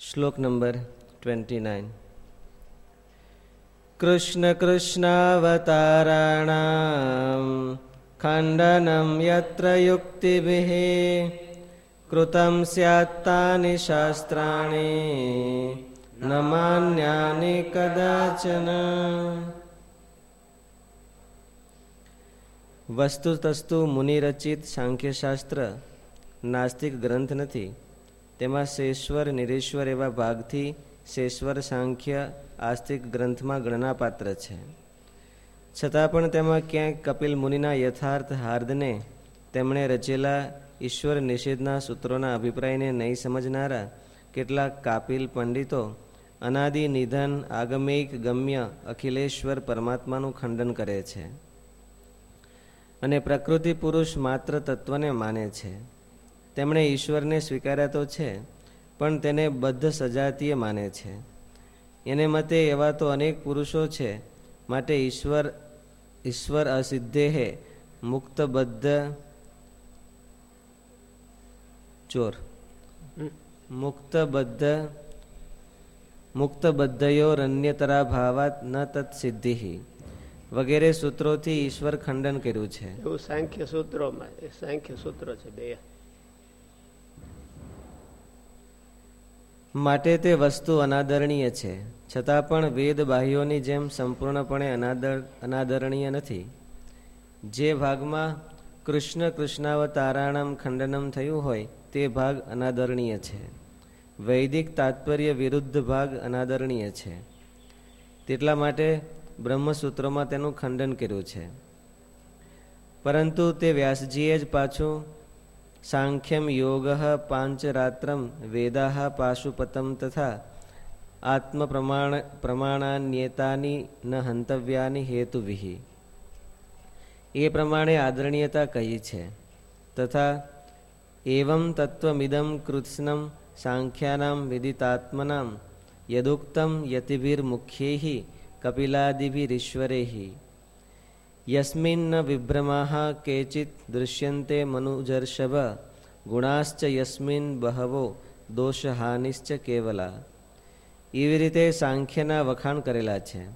શ્લોક number twenty nine Krishna કૃષ્ણાવતારાણામ ખંડનમ યત્ર યુક્તિભિः કૃતમ સ્યાત્તાની શાસ્ત્રાણી ન માન્યાની કદાચન વસ્તુતસ્તુ મુનિરચિત સાંખ્યશાસ્ત્ર નાસ્તિક ગ્રંથ નથી તેમાં શેશ્વર, નિરેશ્વર એવા ભાગથી શેશ્વર સાંખ્ય આસ્તિક ગ્રંથમાં ગણનાપાત્ર છે. છતાં પણ તેમાં ક્યાંક કપિલ મુનિના યથાર્થ હાર્દને તેમણે રચેલા ઈશ્વર નિષેધના સૂત્રોના અભિપ્રાયને નહીં સમજનારા કેટલાક કાપિલ પંડિતો અનાદિ નિધન આગમિક ગમ્ય અખિલેશ્વર પરમાત્માનું ખંડન કરે છે. અને પ્રકૃતિ પુરુષ માત્ર તત્વને માને છે. તેમણે ઈશ્વરને સ્વીકાર્યા તો છે, પણ તેને બદ્ધ સજાતીય માને છે. એને મતે એવા તો અનેક પુરુષો છે, માટે ઈશ્વર ઈશ્વર અસિદ્ધે મુક્ત બદ્ધ ચોર. મુક્ત બદ્ધ મુક્ત બદ્ધયોરન્યતરા ભાવાત ન તત્ સિદ્ધિ વગેરે સૂત્રોથી ઈશ્વર ખંડન કર્યું છે. એવું સાંખ્ય સૂત્રોમાં સાંખ્ય સૂત્રો છે બે. માટે તે વસ્તુ અનાદરણીય છે. છતાં પણ વેદ બાહ્યોની જેમ સંપૂર્ણપણે અનાદર, અનાદરણીય નથી. જે ભાગમાં કૃષ્ણ કૃષ્ણાવતારાણમ ખંડનમ થયું હોય, તે ભાગ અનાદરણીય છે. વૈદિક તાત્પર્ય વિરુદ્ધ ભાગ અનાદરણીય છે. તેટલા માટે બ્રહ્મસૂત્રોમાં તેનું ખંડન કર્યું છે. પરંતુ તે વ્યાસજીએ જ પાછું સાંખ્યમ યોગ પાંચરાત્રમ વેદા પાશુપતમ તથા આત્મ પ્રમાણ પ્રમાણાન્યતાની ન હંતવ્યાની હેતુવિહી એ પ્રમાણે આદરણીયતા કહી છે તથા એવમ તત્વમિદમ કૃત્સ્નમ સાંખ્યાનામ વિદિતાત્મનામ યદુક્તમ યતિભિર્મુખ્યૈ કપિલાદિભિરીશ્વરૈ યસ્મિન્ન વિભ્રમાહ કેચિત દૃશ્યન્તે મનુજર્ષભ ગુણાશ્ચ યસ્મિન બહવો દોષહાનિશ્ચ કેવલા એવી રીતે સાંખ્યના વખાણ કરેલા છે.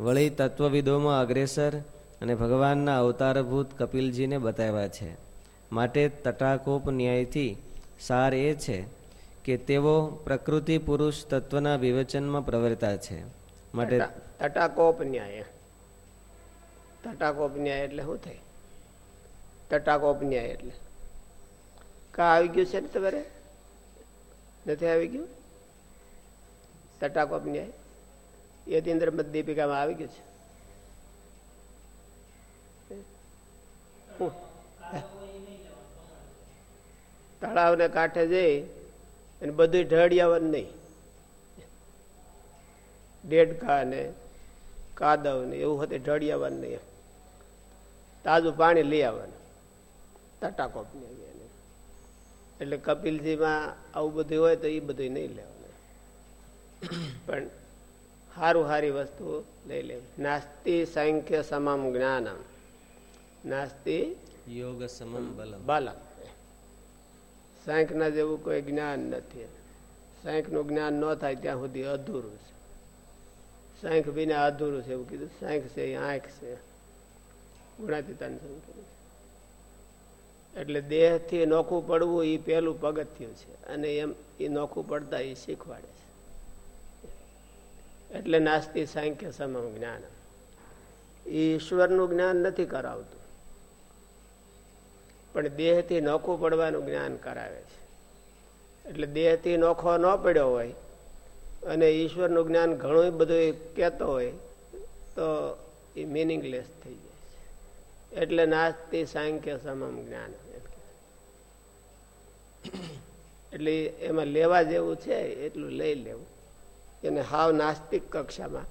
વળી તત્વવિદોમાં અગ્રેસર અને ભગવાનના અવતારભૂત કપિલજીને બતાવ્યા છે. માટે તટાકોપ ન્યાયથી સાર એ છે કે તેઓ પ્રકૃતિ પુરુષ તત્વના વિવેચનમાં પ્રવર્તા છે. માટે તટાકોપ ન્યાય. તટાકોપ ન્યાય એટલે શું થાય? તટાકોપન્યાય એટલે. કા આવી ગયું છે ને તમારે? નથી આવી ગયું? તટાકોપન્યાય ન્યાય યતીન્દ્ર મત દીપિકામાં આવી ગયું છે. તળાવને કાંઠે જઈ અને બધું ઢળિયાવન નહીં. ડેડકા ને કાદવ ને એવું હતું ઢળિયાવન નહીં. તાજું પાણી લઈ આવવાનું. તટાકોપ એટલે કપિલજીમાં આવું બધું હોય તો એ બધું નહીં લેવાનું. પણ સારું સારી વસ્તુ લઈ લેવી નાસ્તિ સાંખ્ય સમમ જ્ઞાનમ. નાસ્તિ યોગ સમમ બલમ. બલમ. સાંખના જેવું કોઈ જ્ઞાન નથી. સાંખનું જ્ઞાન ન થાય ત્યાં સુધી અધૂરું છે. સાંખ વિના અધૂરું છે એવું કીધું. સાંખ છે એ આંખ છે. ગુણાતીતાન એટલે દેહથી નોખું પડવું એ પેલું પગથિયું છે. અને એમ એ નોખું પડતા એ શીખવાડે છે. એટલે નાસ્તી સાંખ્ય સમમ જ્ઞાન. એ ઈશ્વરનું જ્ઞાન નથી કરાવતું. પણ દેહથી નોખું પડવાનું જ્ઞાન કરાવે છે. એટલે દેહથી નોખો ન પડ્યો હોય અને ઈશ્વરનું જ્ઞાન ઘણું બધું કહેતો હોય તો એ મિનિંગલેસ થઈ જાય. એટલે નાસ્તિ, સાંખ્ય, સમમ જ્ઞાન. એટલે એમાં લેવા જેવું છે, એટલું લઈ લેવું. એને હાવ નાસ્તિક કક્ષામાં.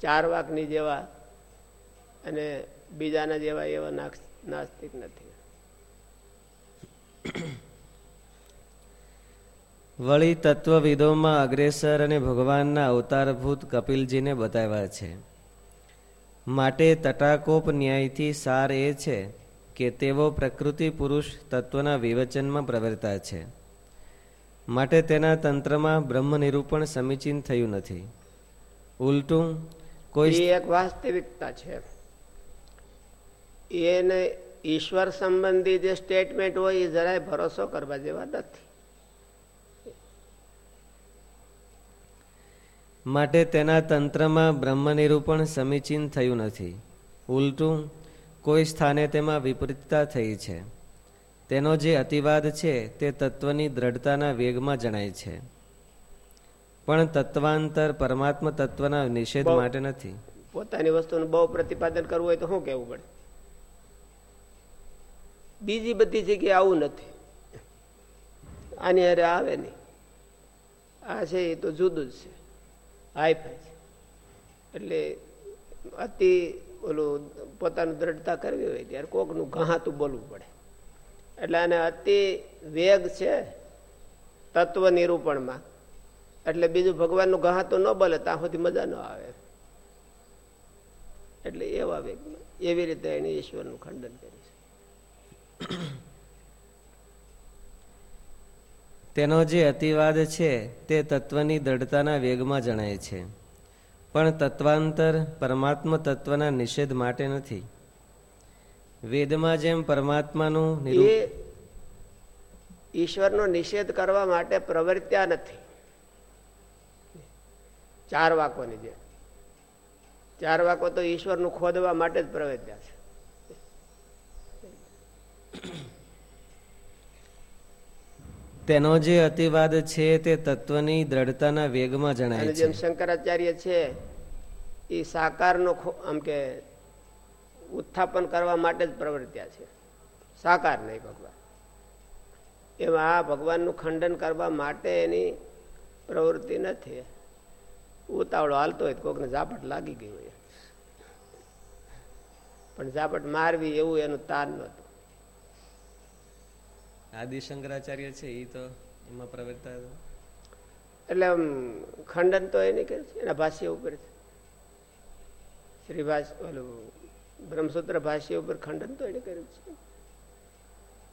ચાર વાકની જેવા અને બીજાના જેવા એવા નાસ્તિક નથી. વળી તત્વવિદોમાં અગ્રેસર અને ભગવાનના અવતારભૂત કપિલજીને બતાવ્યા છે. માટે તટાકોપ ન્યાયથી સાર એ છે કે તેઓ પ્રકૃતિ પુરુષ તત્વના વિવચનમાં પ્રવર્તા છે. માટે તેના તંત્રમાં બ્રહ્મ નિરૂપણ સમીચીન થયું નથી. ઉલટું, કોઈ એક વાસ્તવિકતા છે. એને ઈશ્વર સંબંધી જે સ્ટેટમેન્ટ હોય એ જરાય ભરોસો કરવા જેવા નથી. માટે તેના તંત્રમાં બ્રહ્મનિરૂપણ સમીચીન થયું નથી. ઉલટું કોઈ સ્થાને તેમાં વિપરીતતા થઈ છે. તેનો જે અતિવાદ છે તે તત્વની દ્રઢતાના વેગમાં જણાય છે. પણ તત્વાંતર પરમાત્મા તત્વના નિષેધ માટે નથી. પોતાની વસ્તુનું બહુ પ્રતિપાદન કરવું હોય તો શું કેવું પડે? બીજી બધી જગ્યાએ આવું નથી. આની અરે આવે નહીં. આ છે એ તો જુદું જ છે. હાઈ ફાઈ છે. એટલે અતિ ઓલું પોતાનું દ્રઢતા કરવી હોય ત્યારે કોકનું ઘાતું બોલવું પડે. એટલે આને અતિ વેગ છે તત્વ નિરૂપણમાં એટલે બીજું ભગવાનનું ઘાતું ન બોલે, ત્યાં સુધી મજા ન આવે. એટલે એવા વેગમાં, એવી રીતે એને ઈશ્વરનું ખંડન કર્યું તેનો જે અતિવાદ છે તે તત્વની દ્રઢતાના વેગમાં જણાય છે. પણ તત્વાંતર પરમાત્મા તત્વના નિષેધ માટે નથી. વેદમાં જેમ પરમાત્માનું ઈશ્વરનો નિષેધ કરવા માટે પ્રવર્ત્યા નથી. ચાર વાકોની જે ચાર વાકો તો ઈશ્વરનું ખોદવા માટે જ પ્રવર્ત્યા છે. તેનો જે અતિવાદ છે તે તત્વની દ્રઢતાના વેગમાં જણાય છે. જેમ શંકરાચાર્ય છે એ સાકારનો આમ કે ઉત્થાપન કરવા માટે જ પ્રવર્ત્યા છે. સાકાર નહીં ભગવાન. એમાં આ ભગવાનનું ખંડન કરવા માટે એની પ્રવૃત્તિ નથી. ઉતાવળો હાલતો હોય કોકને ઝાપટ લાગી ગઈ હોય. પણ ઝાપટ મારવી એવું એનું તાર નહોતું. આદિ શંકરાચાર્ય છે એ તો એમાં પ્રવર્તા એટલે ખંડન તો એને કરે છે, એના ભાષ્ય ઉપર છે શ્રીભાષ, ઓલું બ્રહ્મસૂત્ર ભાષ્ય ઉપર ખંડન તો એને કર્યું છે.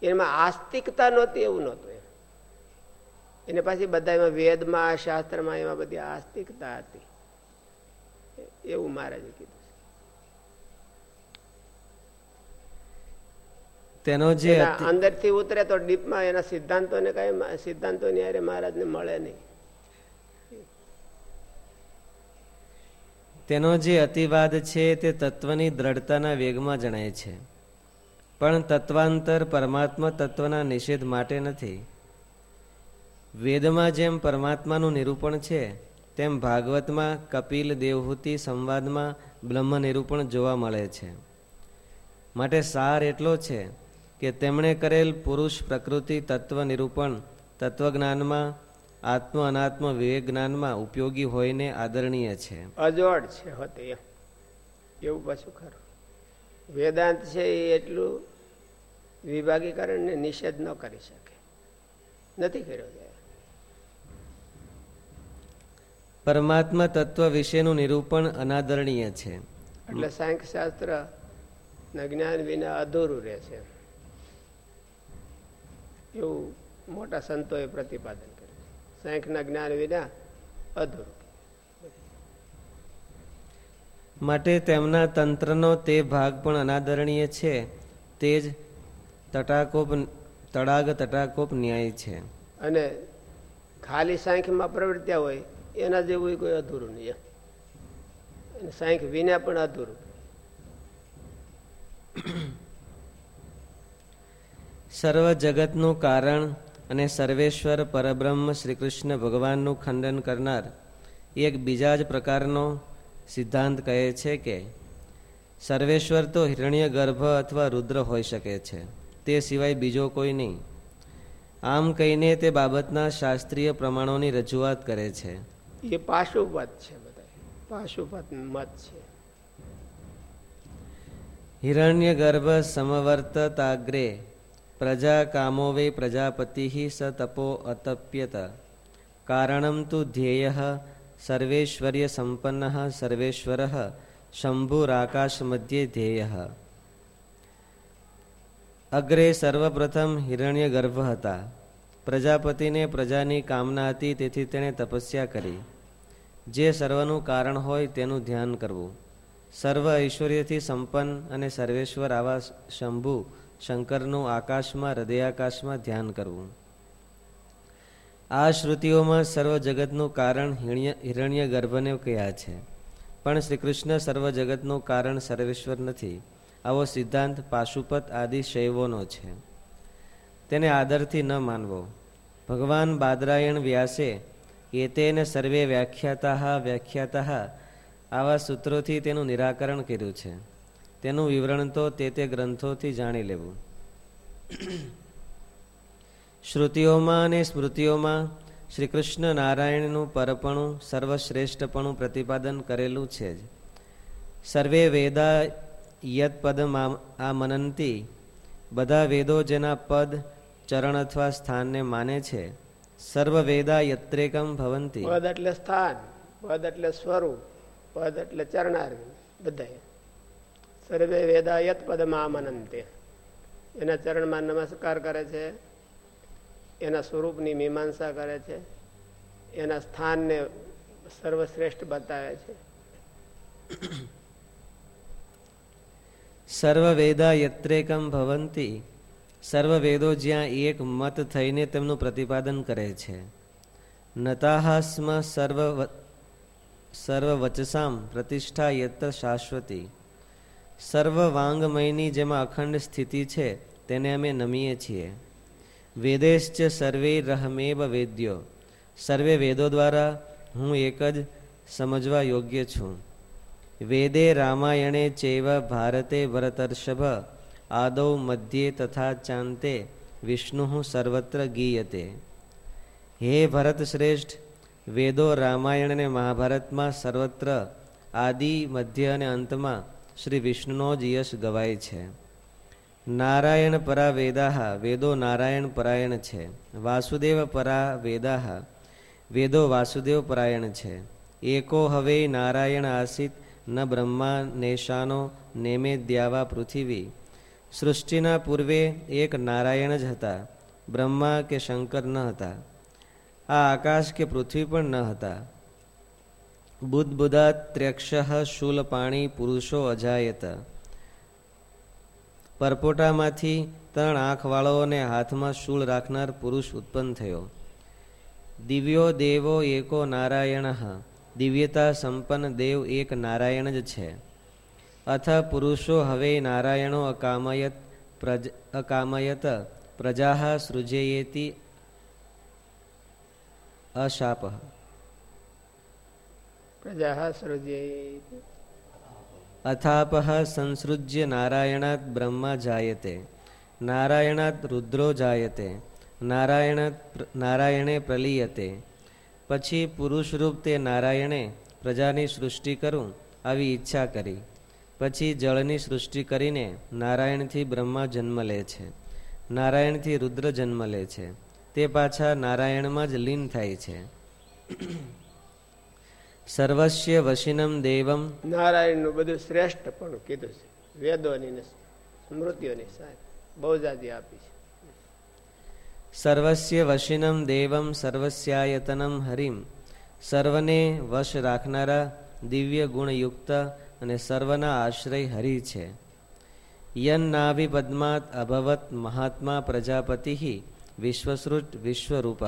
એમાં આસ્તિકતા નહોતી એવું નહોતું એને પાછી બધા એમાં વેદમાં, શાસ્ત્રમાં એમાં બધી આસ્તિકતા હતી. એવું મહારાજે કીધું. તેનો જે અંદરથી ઉતરે તો ડીપમાં એના સિદ્ધાંતોને કઈ સિદ્ધાંતોની અરે મહારાજને મળે નહીં. તેનો જે અતિવાદ છે તે તત્વની દ્રઢતાના વેગમાં જણાય છે. પણ તત્વાંતર પરમાત્મા તત્વના નિષેધ માટે નથી. વેદમાં જેમ પરમાત્માનું નિરૂપણ છે તેમ ભાગવતમાં કપિલ દેવહૂતિ સંવાદમાં બ્રહ્મ નિરૂપણ જોવા મળે છે. માટે સાર એટલો છે કે તેમણે કરેલ પુરુષ પ્રકૃતિ તત્વ નિરૂપણ તત્વજ્ઞાનમાં આત્મ અનાત્મ વિવેક જ્ઞાનમાં ઉપયોગી હોઈને આદરણીય છે. અજોડ છે હોતે એવું પાછું ખરું. વેદાંત છે એ એટલું વિભાગીકરણને નિષેધ ન કરી શકે. નથી કર્યો પરમાત્મા તત્વ વિશેનું નિરૂપણ અનાદરણીય છે. એટલે સાંખ્ય શાસ્ત્ર જ્ઞાન વિના અધૂરું રહે છે. એવું મોટા સંતોએ પ્રતિપાદન કર્યું. સાંખના જ્ઞાન વિના અધૂરું. માટે તેમના તંત્રનો તે ભાગ પણ અનાદરણીય છે. તે જ તટાકોપ તળાગ તટાકોપ ન્યાય છે. અને ખાલી સાંખમાં પ્રવૃત્યા હોય એના જેવું કોઈ અધૂરું નહીં સાંખ વિના પણ અધૂરું. સર્વ જગતનું કારણ અને સર્વેશ્વર પરબ્રહ્મ શ્રી કૃષ્ણ ભગવાનનું ખંડન કરનાર એક બીજા જ પ્રકારનો સિદ્ધાંત કહે છે કે સર્વેશ્વર તો હિરણ્ય ગર્ભ અથવા રુદ્ર હોઈ શકે છે. તે સિવાય બીજો કોઈ નહીં. આમ કહીને તે બાબતના શાસ્ત્રીય પ્રમાણોની રજૂઆત કરે છે. એ પાશુપત છે બધા પાશુપત મત છે. હિરણ્ય ગર્ભ સમવર્તતાગ્રે પ્રજા કામો વૈ પ્રજાપતિ સ તપો અતપ્યત કારણમ તુ ધ્યેય સર્વેશ્વર્ય સંપન્ન સર્વેશ્વર શંભુરાકાશ મધ્યે ધ્યેય અગ્રે સર્વપ્રથમ હિરણ્ય ગર્ભ હતા પ્રજાપતિને પ્રજાની કામના હતી તેથી તેણે તપસ્યા કરી જે સર્વનું કારણ હોય તેનું ધ્યાન કરવું। સર્વ ઐશ્વર્યથી સંપન્ન અને સર્વેશ્વર આવા શંભુ શંકરનું આકાશમાં, હૃદયાકાશમાં ધ્યાન કરવું. આ શ્રુતિઓમાં સર્વ જગતનું કારણ હિરણ્ય ગર્ભને કહ્યા છે. પણ શ્રીકૃષ્ણ સર્વ જગતનું કારણ સર્વેશ્વર નથી. આવો સિદ્ધાંત પાશુપત આદિ શૈવોનો છે. તેને આદરથી ન માનવો. ભગવાન બાદરાયણ વ્યાસે, એતેને સર્વે વ્યાખ્યાતા વ્યાખ્યાતા આવા સૂત્રોથી તેનું નિરાકરણ કર્યું છે. તેનું વિવરણ તો તે તે ગ્રંથોથી જાણી લેવું. શ્રુતિઓમાં અને સ્મૃતિઓમાં શ્રી કૃષ્ણ નારાયણનું પરપણું સર્વશ્રેષ્ઠપણું પ્રતિપાદન કરેલું છે જ. સર્વે વેદા યત પદ આ મનંતી બધા વેદો જેના પદ, ચરણ અથવા સ્થાનને માને છે. સર્વ વેદા યત્રેકમ ભવંતી. પદ એટલે સ્થાન, પદ એટલે સ્વરૂપ, પદ એટલે ચરણાર બધા સર્વે વેદા યત પદમાં મનંતે એના ચરણમાં નમસ્કાર કરે છે. એના સ્વરૂપની મીમાંસા કરે છે. એના સ્થાનને સર્વશ્રેષ્ઠ બતાવે છે. સર્વ વેદા યત્રેકમ ભવંતી. સર્વ વેદો જ્યાં એક મત થઈને તેમનું પ્રતિપાદન કરે છે. નતાહાસ્મ સર્વ સર્વ વચસામ પ્રતિષ્ઠા યત્ર શાશ્વતી. સર્વ વાંગમયની જેમાં અખંડ સ્થિતિ છે, તેને અમે નમીએ છીએ. વેદેશ્ચ સર્વે રહમેવ વેદ્યો. સર્વે વેદો દ્વારા હું એક જ સમજવા યોગ્ય છું. વેદે રામાયણે ચેવ ભારતે ભરતર્ષભ આદૌ મધ્યે તથા ચાંતે વિષ્ણુ સર્વત્ર ગીયતે. હે ભરત શ્રેષ્ઠ વેદો રામાયણ અને મહાભારતમાં સર્વત્ર, આદિ, મધ્ય અને અંતમાં શ્રી વિષ્ણુનો જ યશ ગવાય છે. નારાયણ પરા વેદાહ વેદો નારાયણ પરાયણ છે. વાસુદેવ પરા વેદાહ વેદો વાસુદેવ પરાયણ છે. એકો હવે નારાયણ આસિત, ન બ્રહ્મા નેશાનો નેમે દ્યાવા પૃથ્વી. સૃષ્ટિના પૂર્વે એક નારાયણ જ હતા, બ્રહ્મા કે શંકર ન હતા. આ આકાશ કે પૃથ્વી પણ ન હતા. બુદ્ધ બુદા ત્ર્યક્ષ શૂલ પાણી પુરુષો અજાયત પરપોટામાંથી ત્રણ આંખવાળો અને હાથમાં શૂળ રાખનાર પુરુષ ઉત્પન્ન થયો। દિવ્યો દેવો એકો નારાયણ દિવ્યતા સંપન્ન દેવ એક નારાયણ જ છે। અથ પુરુષો હવે નારાયણો અકામયત પ્રજ અકામયત પ્રજા સૃજયેતી અશાપ અથાપહ સંસૃજ્ય નારાયણાત બ્રહ્મા જાયતે નારાયણાત રુદ્રો જાયતે નારાયણ નારાયણે પ્રલીયતે પછી પુરુષરૂપ તે નારાયણે પ્રજાની સૃષ્ટિ કરું આવી ઈચ્છા કરી પછી જળની સૃષ્ટિ કરીને નારાયણથી બ્રહ્મા જન્મ લે છે, નારાયણથી રુદ્ર જન્મ લે છે, તે પાછા નારાયણમાં જ લીન થાય છે। સર્વસ્ય વશિનમ દેવમ નારાયણનું બધું શ્રેષ્ઠ પણ કીધું છે. વેદોની સ્મૃતિઓની બહુ જાતિ આપી છે. સર્વસ્ય વશિનમ દેવમ સર્વસ્યાયતનમ હરિમ સર્વને વશ રાખનારા દિવ્ય ગુણયુક્ત અને સર્વના આશ્રય હરિ છે. યન નાભિ પદ્માત અભવત મહાત્મા પ્રજાપતિ વિશ્વસૃટ વિશ્વરૂપ।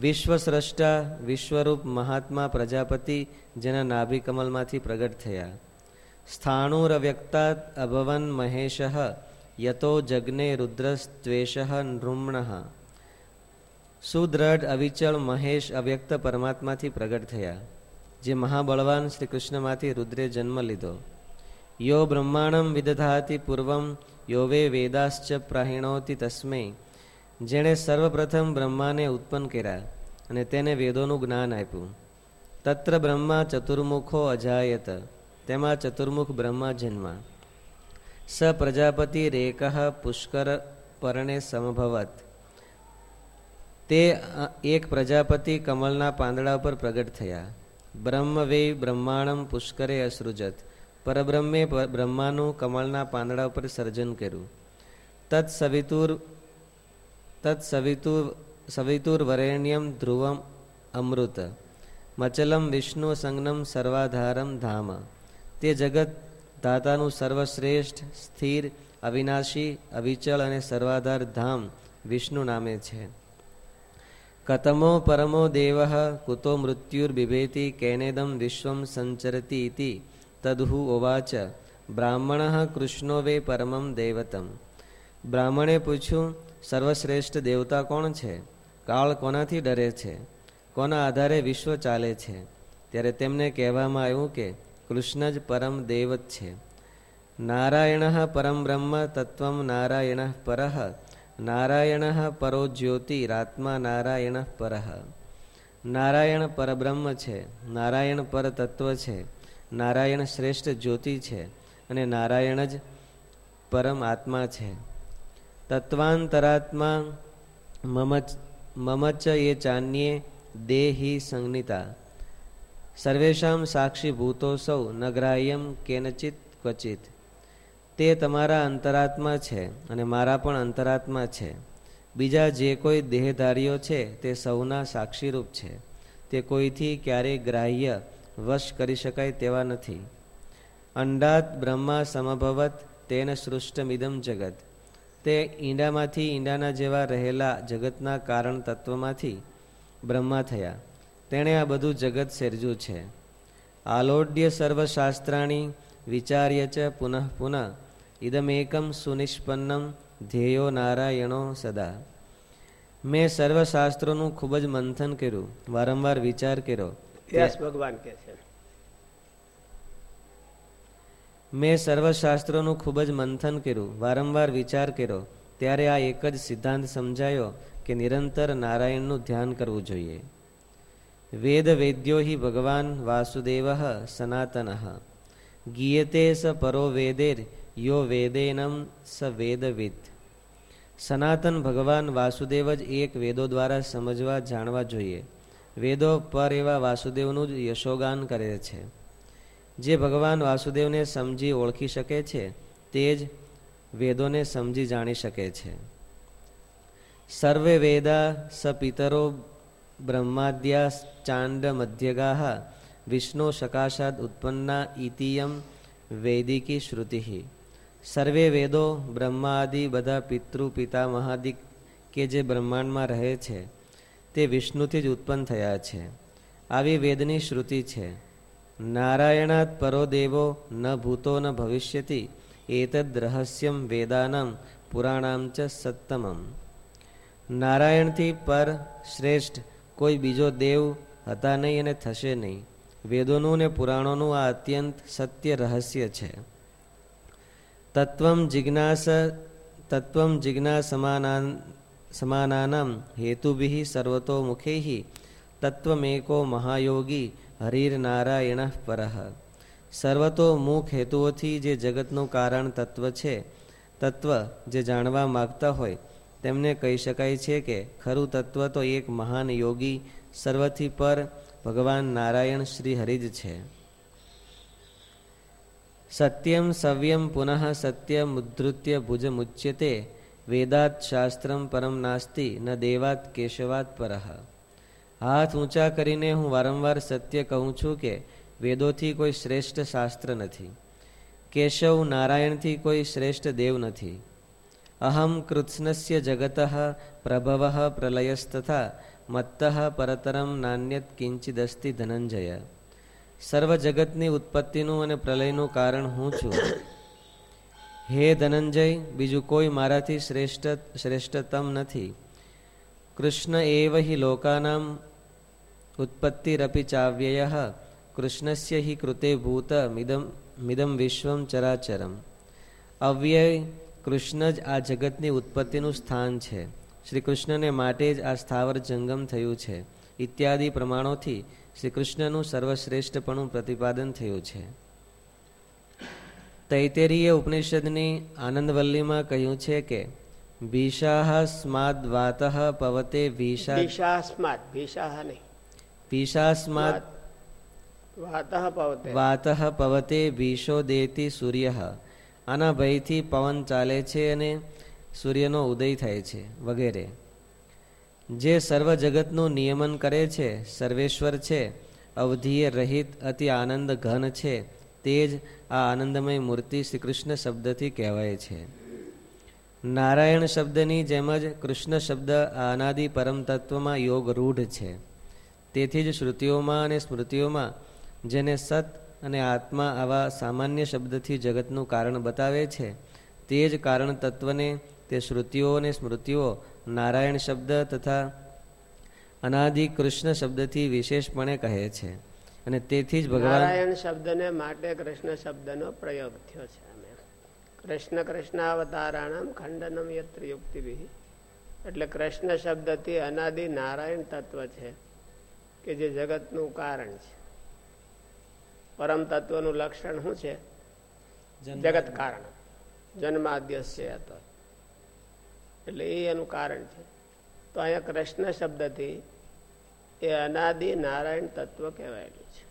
વિશ્વસ્રષ્ટા, વિશ્વરૂપ મહાત્મા પ્રજાપતિ જેના નાભિ કમલમાંથી પ્રગટ થયા. સ્થાણુરવ્યક્તાત અભવન મહેશ, યતો જગ્ને રુદ્રસ્ત્વેષ નૃમ્ણ. સુદ્રઢ અવિચળ મહેશ અવ્યક્ત પરમાત્માથી પ્રગટ થયા, જે મહાબળવાન શ્રી કૃષ્ણમાંથી રુદ્રે જન્મ લીધો. યો બ્રહ્માણમ વિદધાતી પૂર્વમ યોવે વેદાશ્ચ પ્રાહિણોતી તસ્મૈ. જેણે સર્વપ્રથમ બ્રહ્માને ઉત્પન્ન કર્યા અને તેને વેદોનું જ્ઞાન આપ્યું. તત્ર બ્રહ્મા ચતુર્મુખો અજાયત, તેમાં ચતુર્મુખ બ્રહ્મા જન્મા. સ પ્રજાપતિ રેક પુષ્કર પરણે સમભવત. તે એક પ્રજાપતિ કમલના પાંદડા પર પ્રગટ થયા. બ્રહ્મ વે બ્રહ્માંડમ પુષ્કરે અસૃજત. પરબ્રહ્મે બ્રહ્માનું કમળના પાંદડા ઉપર સર્જન કર્યું. તત્સવિતુર તત્ સવિતુર સવિતુર્વરેણ્યમ ધ્રુવમ અમૃત મચલમ વિષ્ણુ સંગનમ સર્વાધારમ ધામ તે જગત દાતાનું સર્વશ્રેષ્ઠ સ્થિર અવિનાશી અવિચળ અને સર્વાધાર ધામ વિષ્ણુ નામે છે કતમો પરમો દેવ કુતો મૃત્યુર્બિભેતિ કેનેદમ વિશ્વમ સંચરતી ઇતિ તદહુ ઓવાચ બ્રાહ્મણ કૃષ્ણો વે પરમમ દેવતમ બ્રાહ્મણે પૂછ્યું સર્વશ્રેષ્ઠ દેવતા કોણ છે? કાળ કોનાથી ડરે છે? કોના આધારે વિશ્વ ચાલે છે? ત્યારે તેમને કહેવામાં આવ્યું કે કૃષ્ણ જ પરમ દેવ છે. નારાયણ પરમ બ્રહ્મ તત્વ નારાયણ પર. નારાયણ પરો જ્યોતિરાત્મા નારાયણ પર. નારાયણ પરબ્રહ્મ છે. નારાયણ પર તત્વ છે. નારાયણ શ્રેષ્ઠ જ્યોતિ છે. અને નારાયણ જ પરમ આત્મા છે. તત્વાંતરાત્મા મમચ મમચ એ ચાન્યે દેહી સંજ્ઞિતા સર્વેશામ સાક્ષી ભૂતો સૌ નગ્રાહ્યમ કેનચિત ક્વચિત તે તમારા અંતરાત્મા છે અને મારા પણ અંતરાત્મા છે। બીજા જે કોઈ દેહધારીઓ છે, તે સૌના સાક્ષીરૂપ છે। તે કોઈથી ક્યારેય ગ્રાહ્ય વશ કરી શકાય તેવા નથી। અંડાત બ્રહ્મા સમભવત તેન સૃષ્ટમિદમ જગત। તે ઈંડામાંથી ઈંડાના જેવા રહેલા જગતના કારણ તત્વમાંથી બ્રહ્મા થયા. તેણે આ બધું જગત સર્જ્યું છે. આલોડ્ય સર્વશાસ્ત્રાણી વિચાર્ય ચ પુનઃ પુનઃ ઇદમેકમ સુનિષ્પન્નમ ધ્યેયો નારાયણો સદા. મેં સર્વશાસ્ત્રોનું ખૂબ જ મંથન કર્યું, વારંવાર વિચાર કર્યો. ભગવાન કે છે. મેં સર્વશાસ્ત્રોનું ખૂબ જ મંથન કર્યું, વારંવાર વિચાર કર્યો. ત્યારે આ એક જ સિદ્ધાંત સમજાયો કે નિરંતર નારાયણનું ધ્યાન કરવું જોઈએ. વેદ વેદ્યો હિ ભગવાન વાસુદેવ સનાતન. ગીયતે સ પરો વેદેર, યો વેદેનમ સ વેદવિદ. સનાતન ભગવાન વાસુદેવ જ એક વેદો દ્વારા સમજવા, જાણવા જોઈએ. વેદો પર એવા વાસુદેવનું જ યશોગાન કરે છે. જે ભગવાન વાસુદેવને સમજી ઓળખી શકે છે, તે જ વેદોને સમજી જાણી શકે છે. સર્વે વેદા સ પિતરો બ્રહ્માદ્યા ચાંડ મધ્યગા વિષ્ણુ સકાશાદ ઉત્પન્ના ઇતિયમ વૈદિકી શ્રુતિ. સર્વે વેદો બ્રહ્માદિ બધા પિતૃ પિતા મહાદિક કે જે બ્રહ્માંડમાં રહે છે, તે વિષ્ણુથી જ ઉત્પન્ન થયા છે. આવી વેદની શ્રુતિ છે. નારાયણાત પરો દેવો ન ભૂતો ન ભવિષ્યતિ એતદ રહસ્યમ વેદાનામ પુરાણામ ચ સત્તમમ નારાયણથી પર શ્રેષ્ઠ કોઈ બીજો દેવ હતા નહીં અને થશે નહીં વેદોનું ને પુરાણોનું આ અત્યંત સત્ય રહસ્ય છે તત્વમ જિજ્ઞાસ તત્વમ જિજ્ઞાસમાના સમાનાનામ હેતુભિ સર્વતો મુખે તત્વમેકો મહાયોગી હરિર નારાયણ પરહ સર્વતો મુખ હેતુઓથી જે જગતનું કારણ તત્વ છે, તત્વ જે જાણવા માગતા હોય, તેમને કહી શકાય છે કે ખરું તત્વ તો એક મહાન યોગી સર્વથી પર ભગવાન નારાયણ શ્રી હરિજ છે. સત્યમ સવ્યમ પુનઃ સત્ય મુદ્ધૃત્ય ભુજ મુચ્યતે, વેદાત શાસ્ત્રમ પરમ નાસ્તિ ન દેવાત કેશવાત પરહ હાથ ઊંચા કરીને હું વારંવાર સત્ય કહું છું કે વેદોથી કોઈ શ્રેષ્ઠ શાસ્ત્ર નથી. કેશવ નારાયણથી કોઈ શ્રેષ્ઠ દેવ નથી. અહમ કૃત્સ્નસ્ય જગત પ્રભવ પ્રલયસ્તથા મત્ત પરતરમ નાન્યત કિંચિદસ્તિ ધનંજય. સર્વ જગતની ઉત્પત્તિનું અને પ્રલયનું કારણ હું છું. હે ધનંજય, બીજું કોઈ મારાથી શ્રેષ્ઠ, શ્રેષ્ઠતમ નથી. કૃષ્ણ એવ હિ લોકાનામ ઉત્પત્તિરપી ચાવ્યય કૃષ્ણસ્ય હિ કૃતે ભૂત મિદમ વિશ્વમ ચરાચરમ અવ્યય કૃષ્ણ જ આ જગતની ઉત્પત્તિનું સ્થાન છે। શ્રી કૃષ્ણને માટે જ આ સ્થાવર જંગમ થયું છે। ઇત્યાદિ પ્રમાણોથી શ્રી સર્વશ્રેષ્ઠપણું પ્રતિપાદન થયું છે। તૈતેરીય ઉપનિષદની આનંદવલ્લીમાં કહ્યું છે કે, ભીષાહ સ્માદ વાત પવતે ભીષા ભીષાસ્માદ ભીષાહ નહીં. ભીષાસ્માદ વાતઃ પવતે ભીષો દેતી સૂર્ય આના ભયથી પવન ચાલે છે અને સૂર્યનો ઉદય થાય છે વગેરે જે સર્વ જગતનું નિયમન કરે છે સર્વેશ્વર છે અવધિએ રહિત અતિ આનંદ ઘન છે તે જ આ આનંદમય મૂર્તિ શ્રી કૃષ્ણ શબ્દથી કહેવાય છે નારાયણ શબ્દની જેમ જ કૃષ્ણ શબ્દ અનાદિ પરમ તત્વમાં યોગ રૂઢ છે તેથી જ શ્રુતિઓમાં અને સ્મૃતિઓમાં જેને સત અને આત્મા આવા સામાન્ય શબ્દથી જગતનું કારણ બતાવે છે, તે જ કારણ તત્વને તે શ્રુતિઓ અને સ્મૃતિઓ નારાયણ શબ્દ તથા અનાદિ કૃષ્ણ શબ્દથી વિશેષપણે કહે છે. અને તેથી જ ભગવાન નારાયણ શબ્દને માટે કૃષ્ણ શબ્દનો પ્રયોગ થયો છે અમે કૃષ્ણ અવતારાણામ ખંડનમ યત્ર યુક્તિ એટલે કૃષ્ણ શબ્દથી અનાદિ નારાયણ તત્વ છે. કે જે જગતનું કારણ છે. પરમ તત્વનું લક્ષણ શું છે? જગત કારણ. જન્માદ્યસ્ય હતો. એટલે એ એનું કારણ છે. તો અહીંયા કૃષ્ણ શબ્દથી એ અનાદિ નારાયણ તત્વ કહેવાયેલું છે.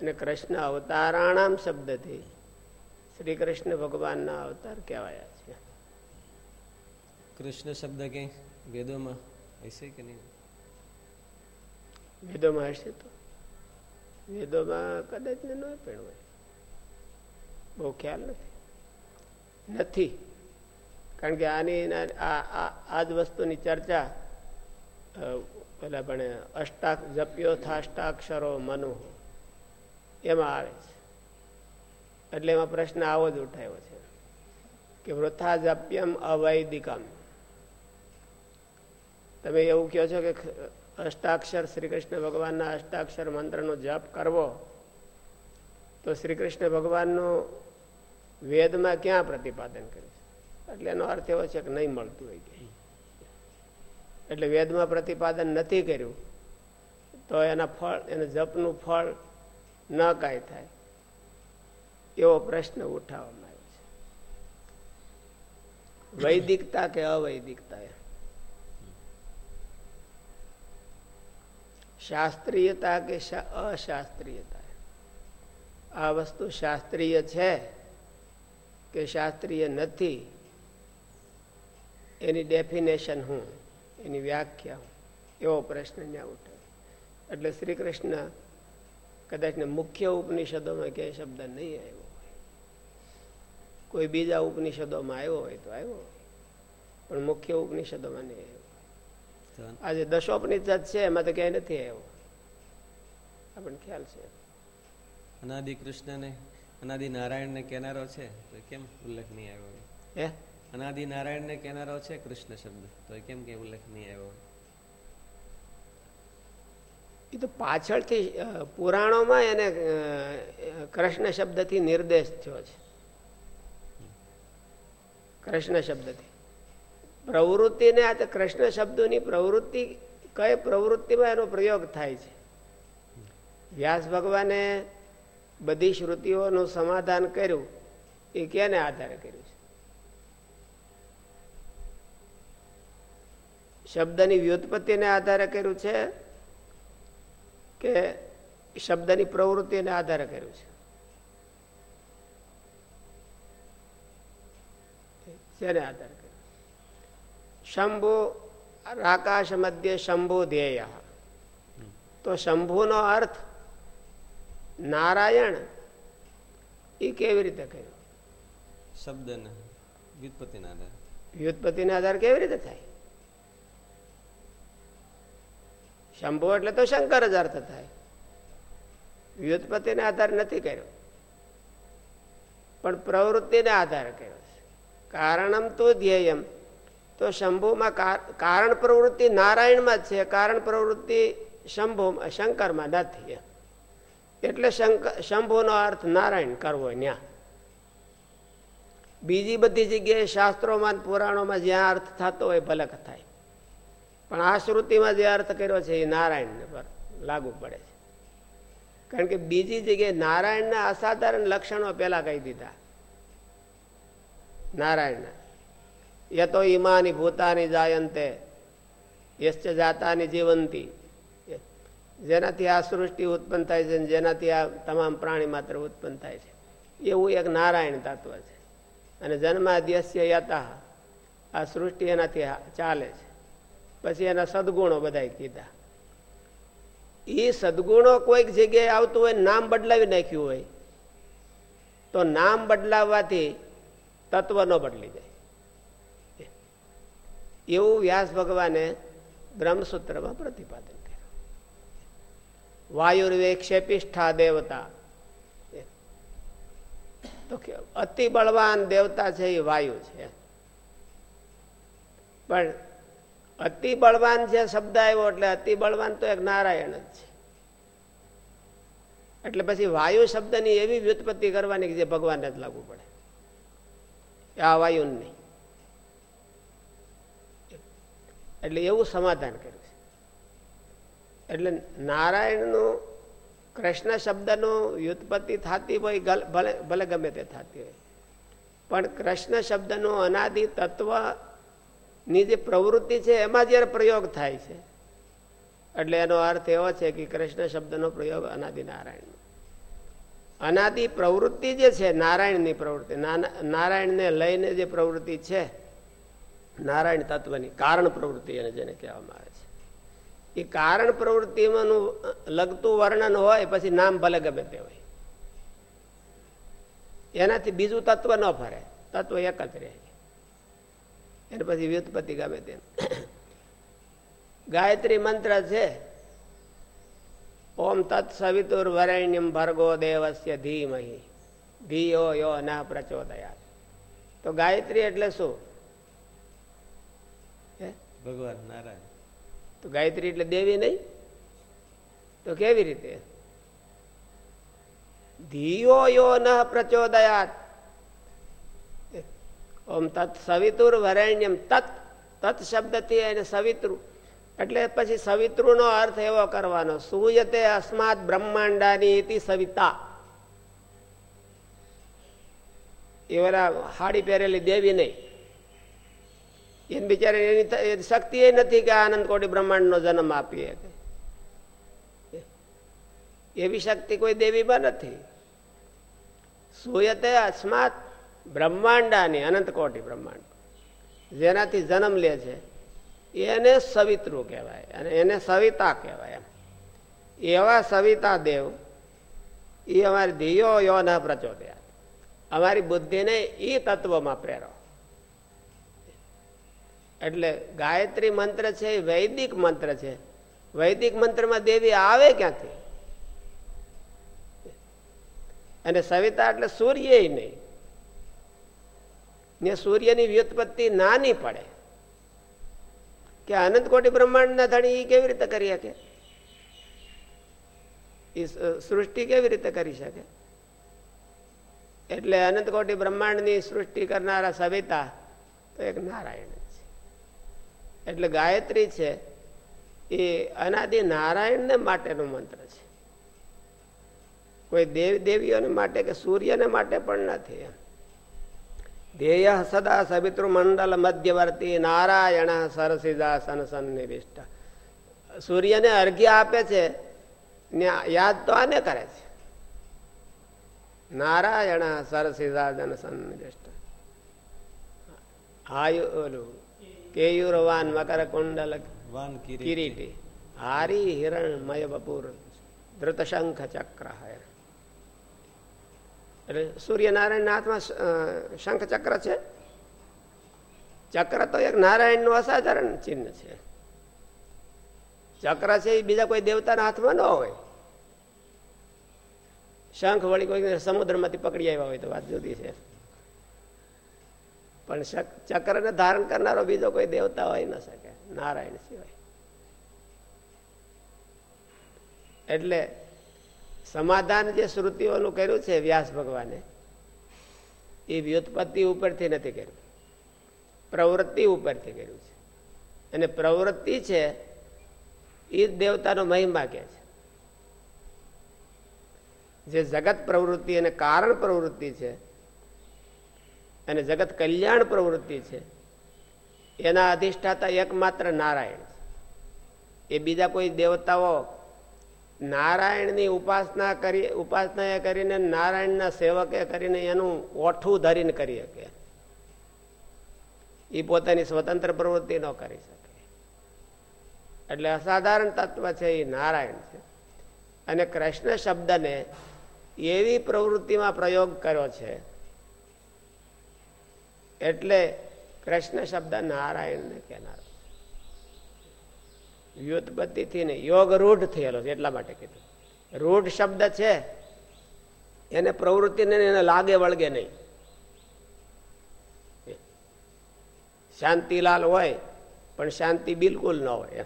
અને કૃષ્ણ અવતારાણામ શબ્દથી શ્રી કૃષ્ણ ભગવાનના અવતાર કહેવાયા છે. કૃષ્ણ શબ્દ કે વેદોમાં હશે કે નહીં? વેદોમાં હશે તો. વેદોમાં કદાચ ને ન પણ હોય. બહુ ખ્યાલ નથી. નથી. કારણ કે આની આ જ વસ્તુની ચર્ચા પેલા પણ અષ્ટાક જપ્યો થાષ્ટાક્ષરો મનુ. એમાં આવે છે. એટલે એમાં પ્રશ્ન આવો જ ઉઠાયો છે કે વૃથા જપ્યમ અવૈદિકમ. તમે એવું કહો છો કે અષ્ટાક્ષર શ્રી કૃષ્ણ ભગવાનના અષ્ટાક્ષર મંત્રનો જપ કરવો, તો શ્રી કૃષ્ણ ભગવાનનું વેદમાં ક્યાં પ્રતિપાદન કર્યું છે? એટલે એનો અર્થ એવો છે કે નહીં મળતું હોય કે એટલે વેદમાં પ્રતિપાદન નથી કર્યું, તો એના ફળ, એને જપનું ફળ ન કાંઈ થાય. એવો પ્રશ્ન ઉઠાવવામાં આવ્યો છે. વૈદિકતા કે અવૈદિકતા શાસ્ત્રીયતા કે અશાસ્ત્રીયતા? આ વસ્તુ શાસ્ત્રીય છે કે શાસ્ત્રીય નથી? એની ડેફિનેશન હું, એની વ્યાખ્યા એવો પ્રશ્ન ત્યાં ઉઠે. એટલે શ્રી કૃષ્ણ કદાચને મુખ્ય ઉપનિષદોમાં ક્યાંય શબ્દ નહીં આવ્યો કોઈ બીજા ઉપનિષદોમાં આવ્યો હોય તો આવ્યો પણ મુખ્ય ઉપનિષદોમાં નહીં આવ્યો. આજે દશોપનિષદ છે એમાં તો ક્યાંય નથી આવ્યો. આપણને ખ્યાલ છે. અનાદિ કૃષ્ણને અનાદિ નારાયણને કેનારો છે તો કેમ ઉલ્લેખ નહીં આવ્યો? હે? અનાદિ નારાયણને કેનારો છે કૃષ્ણ શબ્દ તો કેમ કે ઉલ્લેખ નહીં આવ્યો? એ તો પાછળથી પુરાણોમાં એને કૃષ્ણ શબ્દથી નિર્દેશ થયો છે. કૃષ્ણ શબ્દથી. પ્રવૃત્તિને આ કૃષ્ણ શબ્દોની પ્રવૃત્તિ, કઈ પ્રવૃત્તિમાં એનો પ્રયોગ થાય છે? વ્યાસ ભગવાને બધી શ્રુતિઓનું સમાધાન કર્યું, એ કેને આધારે કર્યું છે? શબ્દની વ્યુત્પત્તિને આધારે કર્યું છે કે શબ્દની પ્રવૃત્તિને આધારે કર્યું છે? આધાર? કર્યું શંભુ આકાશ મધ્ય શંભુ ધ્યેય તો શંભુનો અર્થ નારાયણ એ કેવી રીતે કર્યું શબ્દ વ્યુત્પત્તિના આધાર વ્યુત્પત્તિના આધાર કેવી રીતે થાય શંભુ એટલે તો શંકર જ અર્થ થાય વ્યુત્પત્તિને આધાર નથી કર્યો પણ પ્રવૃત્તિને આધાર કર્યો કારણમ તો ધ્યેયમ તો શંભુમાં કારણ પ્રવૃત્તિ નારાયણમાં જ છે, કારણ પ્રવૃત્તિ શંભુ શંકરમાં નથી. એટલે શંભુનો અર્થ નારાયણ કરવો ત્યાં બીજી બધી જગ્યાએ શાસ્ત્રોમાં પુરાણોમાં જ્યાં અર્થ થતો હોય ભલક થાય પણ આ શ્રુતિમાં જે અર્થ કર્યો છે એ નારાયણ પર લાગુ પડે છે. કારણ કે બીજી જગ્યાએ નારાયણના અસાધારણ લક્ષણો પેલા કહી દીધા. નારાયણ યતો ઈમાની ભૂતાની જાયંતે યશ્ચ જાતાની જીવંતી જેનાથી આ સૃષ્ટિ ઉત્પન્ન થાય છે જેનાથી આ તમામ પ્રાણી માત્ર ઉત્પન્ન થાય છે એવું એક નારાયણ તત્વ છે। અને જન્માદ્યસ્ય યતા, આ સૃષ્ટિ એનાથી ચાલે છે। પછી એના સદગુણો બધા કીધા। એ સદગુણો કોઈક જગ્યાએ આવતું હોય નામ બદલાવી નાખ્યું હોય, તો નામ બદલાવવાથી તત્વ ન બદલી જાય। એવું વ્યાસ ભગવાને બ્રહ્મસૂત્રમાં પ્રતિપાદન કર્યું. વાયુર્વે ક્ષેપિષ્ઠા દેવતા. તો અતિ બળવાન દેવતા છે એ વાયુ છે. પણ અતિ બળવાન છે શબ્દ આવ્યો એટલે અતિ બળવાન તો એક નારાયણ જ છે. એટલે પછી વાયુ શબ્દની એવી વ્યુત્પત્તિ કરવાની જે ભગવાનને જ લાગુ પડે. આ વાયુ નહીં. એટલે એવું સમાધાન કર્યું છે. એટલે નારાયણનું, કૃષ્ણ શબ્દનું વ્યુત્પત્તિ થતી હોય ભલે ગમે તે થતી હોય. પણ કૃષ્ણ શબ્દનું અનાદિ તત્વની જે પ્રવૃત્તિ છે, એમાં જ્યારે પ્રયોગ થાય છે, એટલે એનો અર્થ એવો છે કે કૃષ્ણ શબ્દનો પ્રયોગ અનાદિ નારાયણ અનાદિ પ્રવૃત્તિ જે છે, નારાયણની પ્રવૃત્તિ નારાયણને લઈને જે પ્રવૃત્તિ છે નારાયણ તત્વની કારણ પ્રવૃત્તિ એને જેને કહેવામાં આવે છે. એ કારણ પ્રવૃત્તિમાં લગતું વર્ણન હોય પછી નામ ભલે ગમે તે હોય. એનાથી બીજું તત્વ ન ફરે, તત્વ એક જ રહે. એને પછી વ્યુત્પત્તિ ગમે તે ગાયત્રી મંત્ર છે, ઓમ તત્સવિતુર વરેણ્યમ ભર્ગો દેવસ્ય ધીમહી, ધીયો યો ના પ્રચોદયા તો ગાયત્રી એટલે શું? ભગવાન નારાયણ. તો ગાયત્રી એટલે દેવી નહીં? તો કેવી રીતે? ધીયો યો ન પ્રચોદયાત. ઓમ તત્ સવિતુર વરેણ્યમ. તત્ તત્ શબ્દથી એને સવિતૃ. એટલે પછી સવિતૃ નો અર્થ એવો કરવાનો, સૂયતે અસ્માત બ્રહ્માંડાની સવિતા. એ ઓલા હાડી પહેરેલી દેવી નહીં. એને બિચારે એની શક્તિ એ નથી કે આનંદ કોટી બ્રહ્માંડ નો જન્મ આપીએ એવી શક્તિ કોઈ દેવીમાં નથી. સૂયતે અસ્માત બ્રહ્માંડાની અનંત કોટી બ્રહ્માંડ. જેનાથી જન્મ લે છે. એને સવિતૃ કહેવાય અને એને સવિતા કહેવાય એવા સવિતા દેવ એ અમારી ધીયો યો ન પ્રચોદયા અમારી બુદ્ધિને એ તત્વમાં પ્રેરો. એટલે ગાયત્રી મંત્ર છે, એ વૈદિક મંત્ર છે. વૈદિક મંત્રમાં દેવી આવે ક્યાંથી? અને સવિતા એટલે સૂર્ય નહીં. ને સૂર્યની વ્યુત્પત્તિ નાની પડે. કે અનંત કોટી બ્રહ્માંડના ધણી એ કેવી રીતે કરી શકે? એ સૃષ્ટિ કેવી રીતે કરી શકે? એટલે અનંત કોટી બ્રહ્માંડની સૃષ્ટિ કરનારા સવિતા તો એક નારાયણ. એટલે ગાયત્રી છે, એ અનાદિ નારાયણને માટેનો મંત્ર છે. કોઈ દેવ દેવીઓને માટે કે સૂર્યને માટે પણ નથી ધ્યેય સદા સવિતૃ મંડળ મધ્યવર્તી નારાયણ સરસિદાસન સન્નિવિષ્ટ. સૂર્યને અર્ઘ્ય આપે છે યાદ તો આને કરે છે. નારાયણ સરસિદાસન સન્નિવિષ્ટ. આયુ ઓલું કેયુરવાન મકર કુંડલ કિરીટી. હારી હિરણ મય બપુર ધૃતશંખ ચક્ર એટલે સૂર્યનારાયણ ના હાથમાં શંખ ચક્ર છે? ચક્ર તો એક નારાયણનું અસાધારણ ચિહ્ન છે. ચક્ર છે એ બીજા કોઈ દેવતાના હાથમાં ન હોય. શંખ વળી કોઈ સમુદ્રમાંથી પકડી આવ્યા હોય તો વાત જુદી છે. પણ ચક્રને ધારણ કરનારો બીજો કોઈ દેવતા હોય ન શકે, નારાયણ સિવાય. એટલે સમાધાન જે શ્રુતિઓનું કર્યું છે વ્યાસ ભગવાને, એ વ્યુત્પત્તિ ઉપરથી નથી કર્યું. પ્રવૃત્તિ ઉપરથી કર્યું છે. અને પ્રવૃત્તિ છે, એ જ દેવતાનો મહિમા કે છે. જે જગત પ્રવૃત્તિ અને કારણ પ્રવૃત્તિ છે અને જગત કલ્યાણ પ્રવૃત્તિ છે. એના અધિષ્ઠાતા એકમાત્ર નારાયણ એ બીજા કોઈ દેવતાઓ નારાયણની ઉપાસના કરી ઉપાસના એ કરીને નારાયણના સેવકે કરીને એનું ઓઠું ધરીને કરી શકે. એ પોતાની સ્વતંત્ર પ્રવૃત્તિ ન કરી શકે. એટલે અસાધારણ તત્વ છે એ નારાયણ છે. અને કૃષ્ણ શબ્દને એવી પ્રવૃત્તિમાં પ્રયોગ કર્યો છે એટલે કૃષ્ણ શબ્દ નારાયણને કહેનાર. વ્યુત્પત્તિથી ને યોગ રૂઢ થયેલો છે, એટલા માટે કીધું. રૂઢ શબ્દ છે, એને પ્રવૃત્તિને એને લાગે વળગે નહીં. શાંતિલાલ હોય, પણ શાંતિ બિલકુલ ન હોય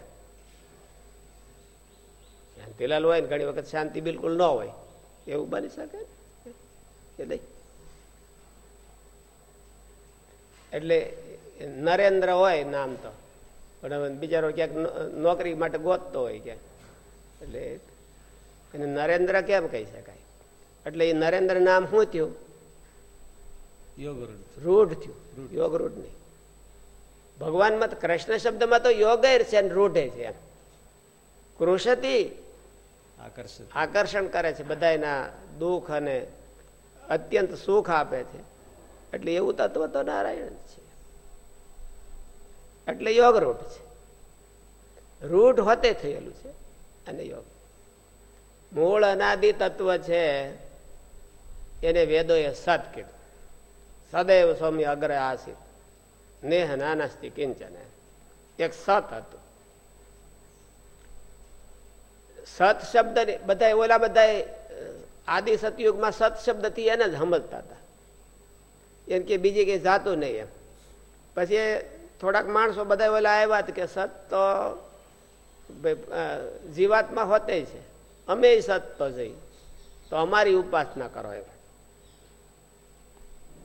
શાંતિલાલ હોય ને ઘણી વખત શાંતિ બિલકુલ ન હોય, એવું બની શકે એટલે નરેન્દ્ર હોય નામ તો. પણ બિચારો ક્યાંક નોકરી માટે ગોતતો હોય ક્યાંક. એટલે એને નરેન્દ્ર કેમ કહી શકાય? એટલે એ નરેન્દ્ર નામ શું થયું? રૂઢ થયું. યોગ રૂઢ નહીં. ભગવાનમાં કૃષ્ણ શબ્દમાં તો યોગ છે રૂઢે છે એમ. કૃષતી આકર્ષણ. કરે છે. બધાના દુઃખ અને અત્યંત સુખ આપે છે. એટલે એવું તત્વ તો નારાયણ છે. એટલે યોગ રૂઢ છે. રૂઢ હોતે થયેલું છે અને યોગ. મૂળ અનાદિ તત્વ છે. એને વેદોએ સત કીધું. સદૈવ સ્વામી અગ્ર આશિત નેહ નાનાસ્તી કિંચન. એક સત હતું. સત શબ્દ બધા ઓલા બધા આદિ સતયુગમાં સત શબ્દથી એને જ સમજતા હતા. એમ કે બીજી કઈ જાતું નહીં એમ. પછી થોડાક માણસો બધા ઓલા આવ્યા કે સત તો જીવાતમાં હોતે છે. અમે સત તો જઈ. તો અમારી ઉપાસના કરો એમ.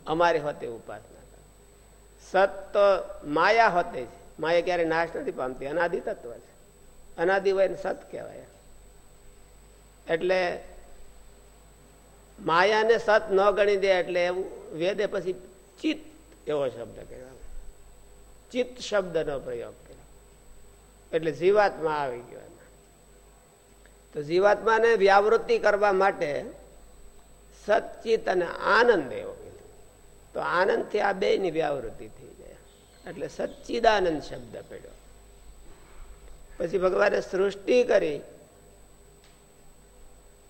અમારી હોતે ઉપાસના કરો. સત તો માયા હોતે છે. માયા ક્યારે નાશ નથી પામતી. અનાદિ તત્વ છે. અનાદિ હોય સત કહેવાય. એટલે માયાને સત ન ગણી દે એટલે એવું વેદે પછી ચિત્ત એવો શબ્દ કહેવાય. ચિત્ત શબ્દનો પ્રયોગ કર્યો. એટલે જીવાત્મા આવી ગયો તો જીવાત્માને વ્યાવૃત્તિ કરવા માટે સચિત અને આનંદ એવો તો આનંદથી આ બે ની વ્યાવૃત્તિ થઈ જાય. એટલે સચ્ચિદાનંદ શબ્દ પડ્યો. પછી ભગવાને સૃષ્ટિ કરી.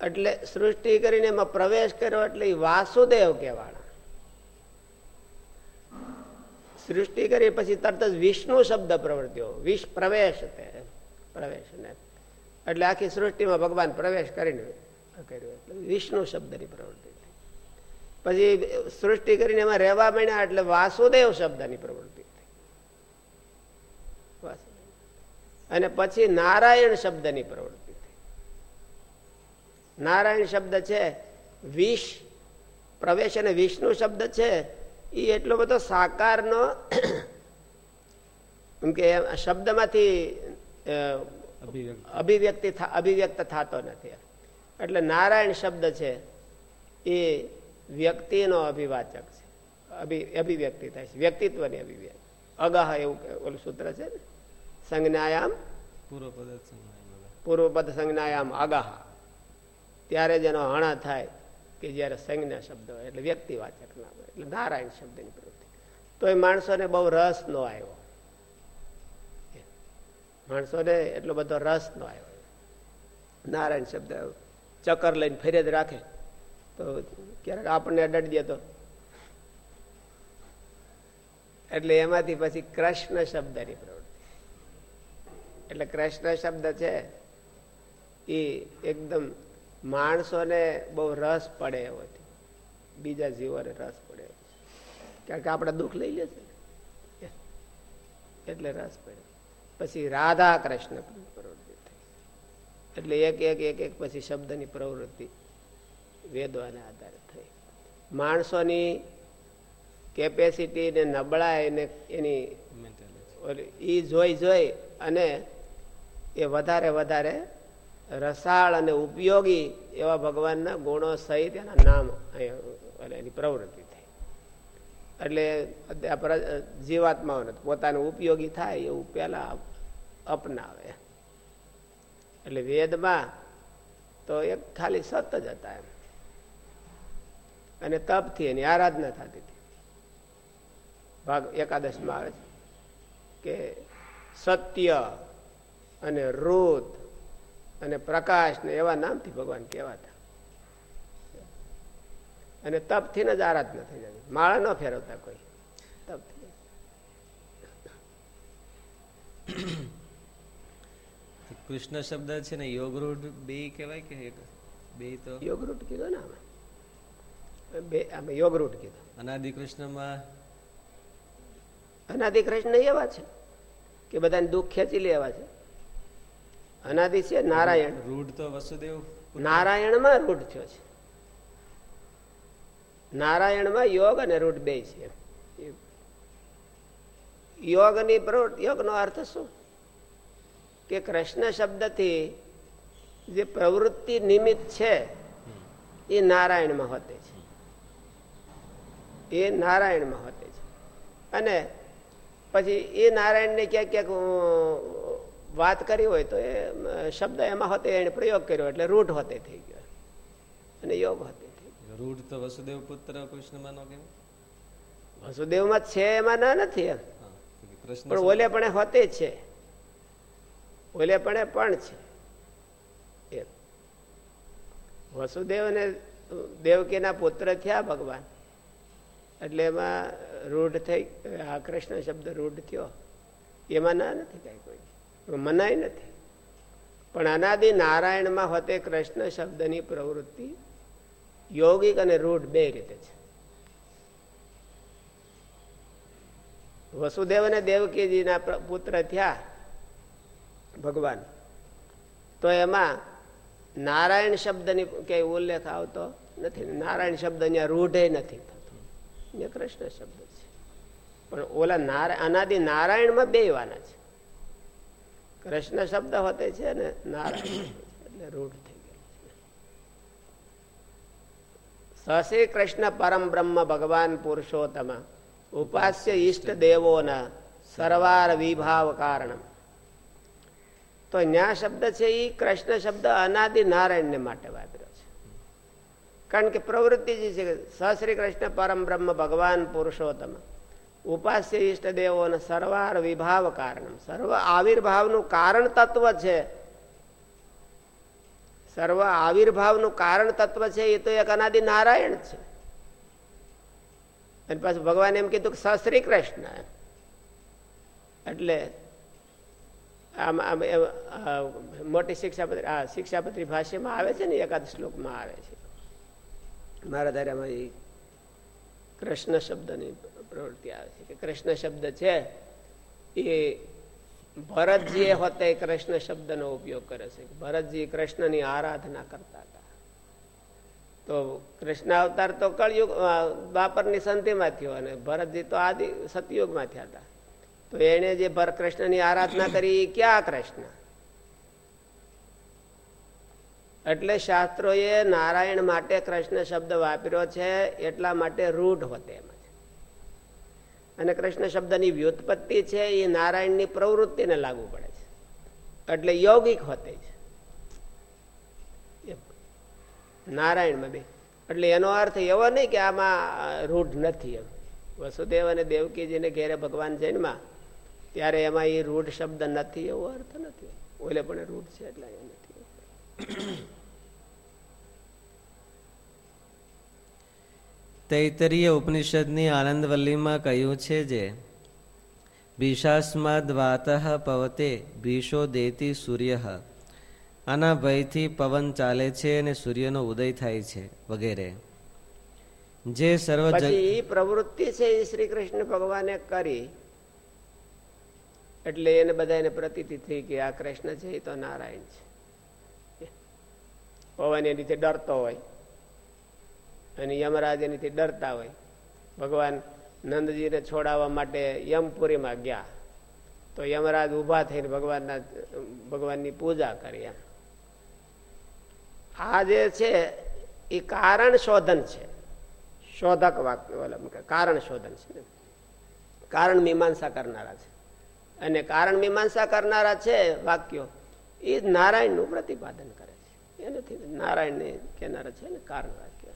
એટલે સૃષ્ટિ કરીને એમાં પ્રવેશ કર્યો એટલે વાસુદેવ કહેવાના. સૃષ્ટિ કરી પછી તરત જ વિષ્ણુ શબ્દ પ્રવર્ત્યો. વિષ પ્રવેશ પ્રવેશ એટલે આખી સૃષ્ટિમાં ભગવાન પ્રવેશ કરીને કર્યો. એટલે વિષ્ણુ શબ્દની પ્રવૃત્તિ પછી સૃષ્ટિ કરીને એમાં રહેવા માંડ્યા એટલે વાસુદેવ શબ્દની પ્રવૃત્તિ અને પછી નારાયણ શબ્દની પ્રવૃત્તિ. નારાયણ શબ્દ છે વિષ પ્રવેશ અને વિષ્ણુ શબ્દ છે એ એટલો બધો સાકારનો કે શબ્દમાંથી અભિવ્યક્તિ. અભિવ્યક્ત થતો નથી. એટલે નારાયણ શબ્દ છે એ વ્યક્તિનો અભિવાચક છે. અભિવ્યક્તિ થાય છે. વ્યક્તિત્વની અભિવ્યક્તિ. અગાહ એવું ઓલું સૂત્ર છે ને? સંજ્ઞાયામ પૂર્વપદ સંજ્ઞાયામ અગાહ. ત્યારે જ એનો હણા થાય કે જ્યારે સંજ્ઞા શબ્દ હોય, એટલે વ્યક્તિવાચક ના હોય, એટલે નારાયણ શબ્દની પ્રવૃત્તિ. તો એ માણસોને બહુ રસ નો આવ્યો. માણસોને એટલો બધો રસ નો આવ્યો. નારાયણ શબ્દ ચક્કર લઈને ફેરે જ રાખે. તો ક્યારેક આપણને અડડી દે તો. એટલે એમાંથી પછી કૃષ્ણ શબ્દની પ્રવૃત્તિ. એટલે કૃષ્ણ શબ્દ છે એ એકદમ માણસોને બહુ રસ પડે એવો બીજા જીવોને રસ પડે કારણ કે આપણે દુઃખ લઈ લે છે એટલે રસ પડે. પછી રાધા કૃષ્ણ પ્રવૃત્તિ થઈ. એટલે એક એક એક એક પછી શબ્દની પ્રવૃત્તિ વેદોને આધારે થઈ. માણસોની કેપેસિટી ને નબળાઈ ને એની એ જોઈ જોઈ અને એ વધારે વધારે રસાળ અને ઉપયોગી એવા ભગવાનના ગુણો સહિત એના નામ એની પ્રવૃત્તિ થઈ. એટલે જીવાત્માઓને પોતાનું ઉપયોગી થાય એવું પહેલા અપનાવે. એટલે વેદમાં તો એક ખાલી સત જ હતા એમ. અને તપથી એની આરાધના થતી હતી. ભાગ એકાદશમાં આવે છે કે સત્ય અને રૂત અને પ્રકાશ ને એવા નામથી ભગવાન કહેવાતા. અને તપથી જ આરાધના થઈ જાય. માળા ન ફેરવતા કોઈ. તપથી. કૃષ્ણ શબ્દ છે ને યોગરૂઢ બે કહેવાય કે બે તો? યોગરૂઢ કીધો ને આમાં. બે આમાં યોગરૂઢ કીધો. અનાદિ કૃષ્ણમાં? અનાદિ કૃષ્ણ એવા છે કે બધાને દુઃખ ખેંચી લેવા છે. અનાદિ છે નારાયણ. રૂઢ તો વસુદેવ નારાયણમાં રૂઢ થયો છે. નારાયણમાં યોગ અને રૂઢ બે છે. યોગની પ્રવૃત્તિ યોગનો અર્થ શું? કે કૃષ્ણ શબ્દથી જે પ્રવૃત્તિ નિમિત્ત છે એ નારાયણમાં હોતે છે. એ નારાયણમાં હોતે છે. અને પછી એ નારાયણને ક્યાંક ક્યાંક વાત કરી હોય તો એ શબ્દ એમાં હોતે એને પ્રયોગ કર્યો એટલે રૂઢ હોતે થઈ ગયો. અને યોગ હોતે રૂઢ તો વસુદેવ પુત્ર કૃષ્ણમાં નો વસુદેવમાં છે એમાં ના નથી એમ. પણ ઓલે પણ હોતે છે. ઓલે પણ પણ છે. વસુદેવ અને દેવકીના પુત્ર થયા ભગવાન. એટલે એમાં રૂઢ થઈ આ કૃષ્ણ શબ્દ રૂઢ થયો. એમાં ના નથી કઈ કોઈ. મનાય નથી. પણ અનાદિ નારાયણમાં હોતે કૃષ્ણ શબ્દની પ્રવૃત્તિ યોગિક અને રૂઢ બે રીતે છે. વસુદેવ અને દેવકીજીના પુત્ર થયા ભગવાન. તો એમાં નારાયણ શબ્દની કઈ ઉલ્લેખ આવતો નથી. નારાયણ શબ્દ અહીંયા રૂઢે નથી થતો. અહીંયા કૃષ્ણ શબ્દ છે. પણ ઓલા નારાયણ અનાદિ નારાયણમાં બે વાના છે. કૃષ્ણ શબ્દ હોતે છે ને નારાયણ રૂઢ થઈ ગયેલું સશ્રી કૃષ્ણ પરમ બ્રહ્મ ભગવાન પુરુષોત્તમ, ઉપાસ્ય ઈષ્ટ દેવોના સર્વાર વિભાવ કારણ તો ન્યા શબ્દ છે એ કૃષ્ણ શબ્દ અનાદિ નારાયણ ને માટે વાપર્યો છે. કારણ કે પ્રવૃત્તિ જે છે સશ્રી કૃષ્ણ પરમ બ્રહ્મ ભગવાન પુરુષોત્તમ ઉપાસ્ય ઈષ્ટ દેવો સર્વાર વિભાવ કારણ સર્વ આવિર્ભાવનું કારણ તત્વ છે. સર્વ આવિર્ભાવનું કારણ તત્વ છે, એ તો એક અનાદિ નારાયણ છે. અને પાછું ભગવાન એમ કીધું કે સશ્રી કૃષ્ણ એટલે આમ આમ મોટી શિક્ષાપત્રી, આ શિક્ષાપત્રી ભાષ્યમાં આવે છે ને, એકાદ શ્લોકમાં આવે છે. મારા ધાર્યામાં એ કૃષ્ણ શબ્દની પ્રવૃત્તિ આવે છે, કે કૃષ્ણ શબ્દ છે, એ ભરતજી હોતે કૃષ્ણ શબ્દનો ઉપયોગ કરે છે. ભરતજી કૃષ્ણની આરાધના કરતા હતા. તો કૃષ્ણ અવતાર તો કળયુગ બાપરની સંધિમાં થયો અને ભરતજી તો આદિ, સતયુગમાં થયા હતા. તો એને જે ભર, કૃષ્ણની આરાધના કરી એ ક્યાં કૃષ્ણ? એટલે શાસ્ત્રોએ નારાયણ માટે કૃષ્ણ શબ્દ વાપર્યો છે, એટલા માટે રૂઢ હોતે એમાં. અને કૃષ્ણ શબ્દની વ્યુત્પત્તિ છે એ નારાયણની પ્રવૃત્તિને લાગુ પડે છે. એટલે યૌગિક હોતે છે. નારાયણમાં બે. એટલે એનો અર્થ એવો નહીં કે આમાં રૂઢ નથી એમ. વસુદેવ અને દેવકીજીને ઘેરે ભગવાન જૈનમાં ત્યારે એમાં એ રૂઢ શબ્દ નથી એવો અર્થ નથી. ઓલે પણ રૂઢ છે એટલે નથી. તૈતરીય ઉપનિષદની આનંદવલ્લીમાં કહ્યું છે જે ભીષાસ્માદ વાત પવતે ભીષો દેતી સૂર્ય. આના ભયથી પવન ચાલે છે અને સૂર્યનો ઉદય થાય છે, વગેરે. જે સર્વ પ્રવૃત્તિ છે એ શ્રી કૃષ્ણ ભગવાને કરી. એટલે એને બધા એને પ્રતીતિ થઈ કે આ કૃષ્ણ છે એ તો નારાયણ છે. પવન એની ડરતો હોય. અને યમરાજ એનીથી ડરતા હોય. ભગવાન નંદજીને છોડાવવા માટે યમપુરીમાં ગયા. તો યમરાજ ઊભા થઈને ભગવાનના, ભગવાનની પૂજા કરી એમ. આ જે છે, એ કારણ શોધન છે. શોધક વાક્ય કારણ શોધન છે. કારણ મીમાંસા કરનારા છે. અને કારણ મીમાંસા કરનારા છે વાક્યો, એ નારાયણનું પ્રતિપાદન કરે છે. એ નથી નારાયણને કહેનારા છે ને કારણ વાક્ય.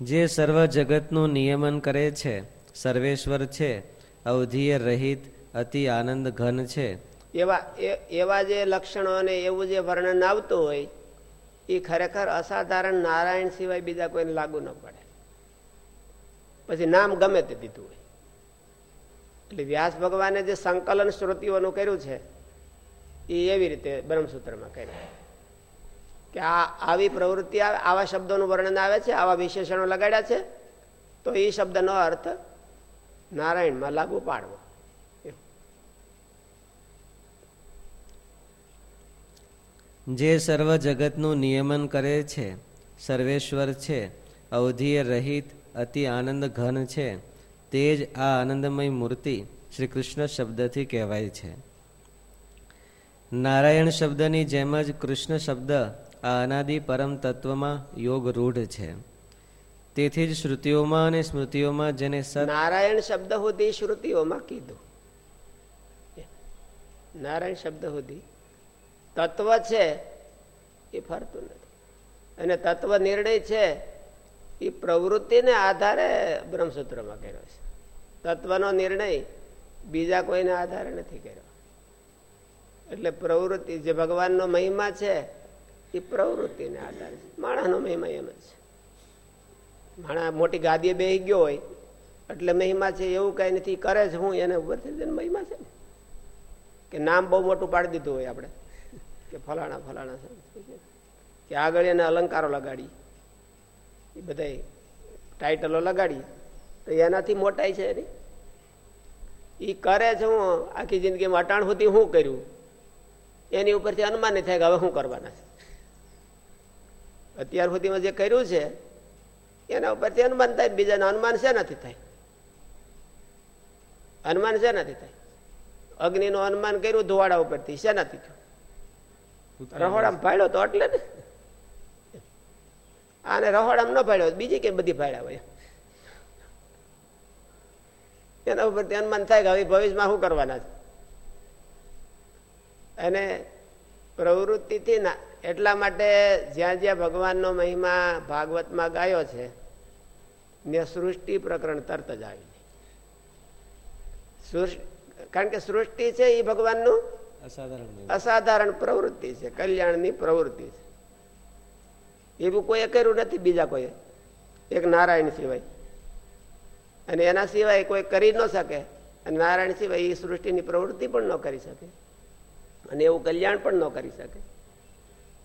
જે સર્વ જગતનું નિયમન કરે છે, સર્વેશ્વર છે અવધિએ રહિત, અતિ આનંદ ઘન છે. એવા એવા જે લક્ષણો અને એવું જે વર્ણન આવતું હોય, એ ખરેખર અસાધારણ નારાયણ સિવાય બીજા કોઈને લાગુ ન પડે. પછી નામ ગમે તે દીધું હોય. એટલે વ્યાસ ભગવાને જે સંકલન શ્રુતિઓનું કર્યું છે, એ એવી રીતે બ્રહ્મસૂત્રમાં કર્યું. કે આ આવી પ્રવૃત્તિ આવે, આવા શબ્દોનું વર્ણન આવે છે, આવા વિશેષણો લગાડ્યા છે, તો એ શબ્દનો અર્થ નારાયણમાં લાગુ પાડવો. જે સર્વ જગતનું નિયમન કરે છે, સર્વેશ્વર છે અવધિએ રહિત, અતિ આનંદ ઘન છે, તે જ આ આનંદમય મૂર્તિ શ્રી કૃષ્ણ શબ્દથી કહેવાય છે. નારાયણ શબ્દની જેમ જ કૃષ્ણ શબ્દ આ અનાદિ પરમ તત્વમાં યોગ રૂઢ છે. તેથી જ શ્રુતિઓમાં અને સ્મૃતિઓમાં જેને નારાયણ શબ્દ સુધી શ્રુતિઓમાં કીધું. નારાયણ શબ્દ સુધી તત્વ છે એ ફરતું નથી. અને તત્વ નિર્ણય છે એ પ્રવૃત્તિને આધારે બ્રહ્મસૂત્રમાં કર્યો છે. તત્વનો નિર્ણય બીજા કોઈને આધારે નથી કર્યો. એટલે પ્રવૃત્તિ જે ભગવાનનો મહિમા છે એ પ્રવૃત્તિને આધારે. છે માણસનો મહિમા એમ જ છે. માણસ મોટી ગાદીએ બે ગયો હોય, એટલે મહિમા છે, એવું કઈ નથી, કરે છે હું, એને ઉપરથી મહિમા છે ને? કે નામ બહુ મોટું પાડી દીધું હોય આપણે. કે ફલાણા ફલાણા કે આગળ એને અલંકારો લગાડી. એ બધા ટાઈટલો લગાડી. તો એનાથી મોટાઈ છે એની. એ કરે છે હું, આખી જિંદગીમાં અટાણ સુધી શું કર્યું. એની ઉપરથી અનુમાન થાય કે હવે શું કરવાના છે. અત્યાર સુધીમાં જે કર્યું છે એના ઉપરથી અનુમાન થાય બીજાના અનુમાન છે નથી થાય? અનુમાન છે નથી થાય? અગ્નિનું અનુમાન કર્યું ધોવાડા ઉપરથી શેનાથી થયું? રહોડામ ભાડ્યો તો એટલે ને? આને રહોડામ ન ભાડ્યો બીજી કે બધી ભાડ્યા હોય? એના ઉપર અનુમાન થાય કે હવે ભવિષ્યમાં શું કરવાના છે? અને પ્રવૃત્તિથી ના એટલા માટે જ્યાં જ્યાં ભગવાનનો મહિમા ભાગવતમાં ગાયો છે ને સૃષ્ટિ પ્રકરણ તરત જ આવી કારણ કે સૃષ્ટિ છે એ ભગવાનનું? અસાધારણ પ્રવૃત્તિ છે કલ્યાણની પ્રવૃત્તિ છે. એવું કોઈ કર્યું નથી બીજા કોઈ. એક નારાયણ સિવાય. અને એના સિવાય કોઈ કરી ન શકે. અને નારાયણ સિવાય એ સૃષ્ટિની પ્રવૃત્તિ પણ ન કરી શકે. અને એવું કલ્યાણ પણ ન કરી શકે.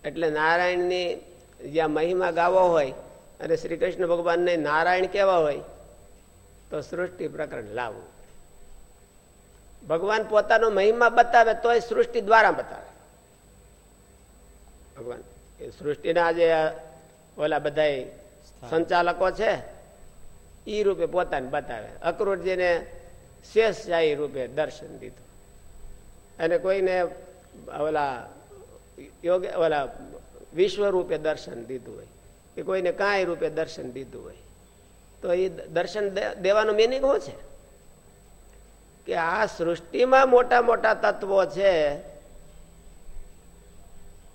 એટલે નારાયણની જ્યાં મહિમા ગાવો હોય અને શ્રી કૃષ્ણ ભગવાનને નારાયણ કેવા હોય તો સૃષ્ટિ પ્રકરણ લાવવું ભગવાન પોતાનો મહિમા બતાવે તો એ સૃષ્ટિ દ્વારા બતાવે. ભગવાન એ સૃષ્ટિના જે ઓલા બધા સંચાલકો છે એ રૂપે પોતાને બતાવે. અક્રૂરજીને શેષશાહી રૂપે દર્શન દીધું. અને કોઈને ઓલા યોગ ઓલા વિશ્વ રૂપે દર્શન દીધું હોય, કે કોઈને કાંઈ રૂપે દર્શન દીધું હોય. તો એ દર્શન દેવાનો મિનિંગ શું છે? કે આ સૃષ્ટિમાં મોટા મોટા તત્વો છે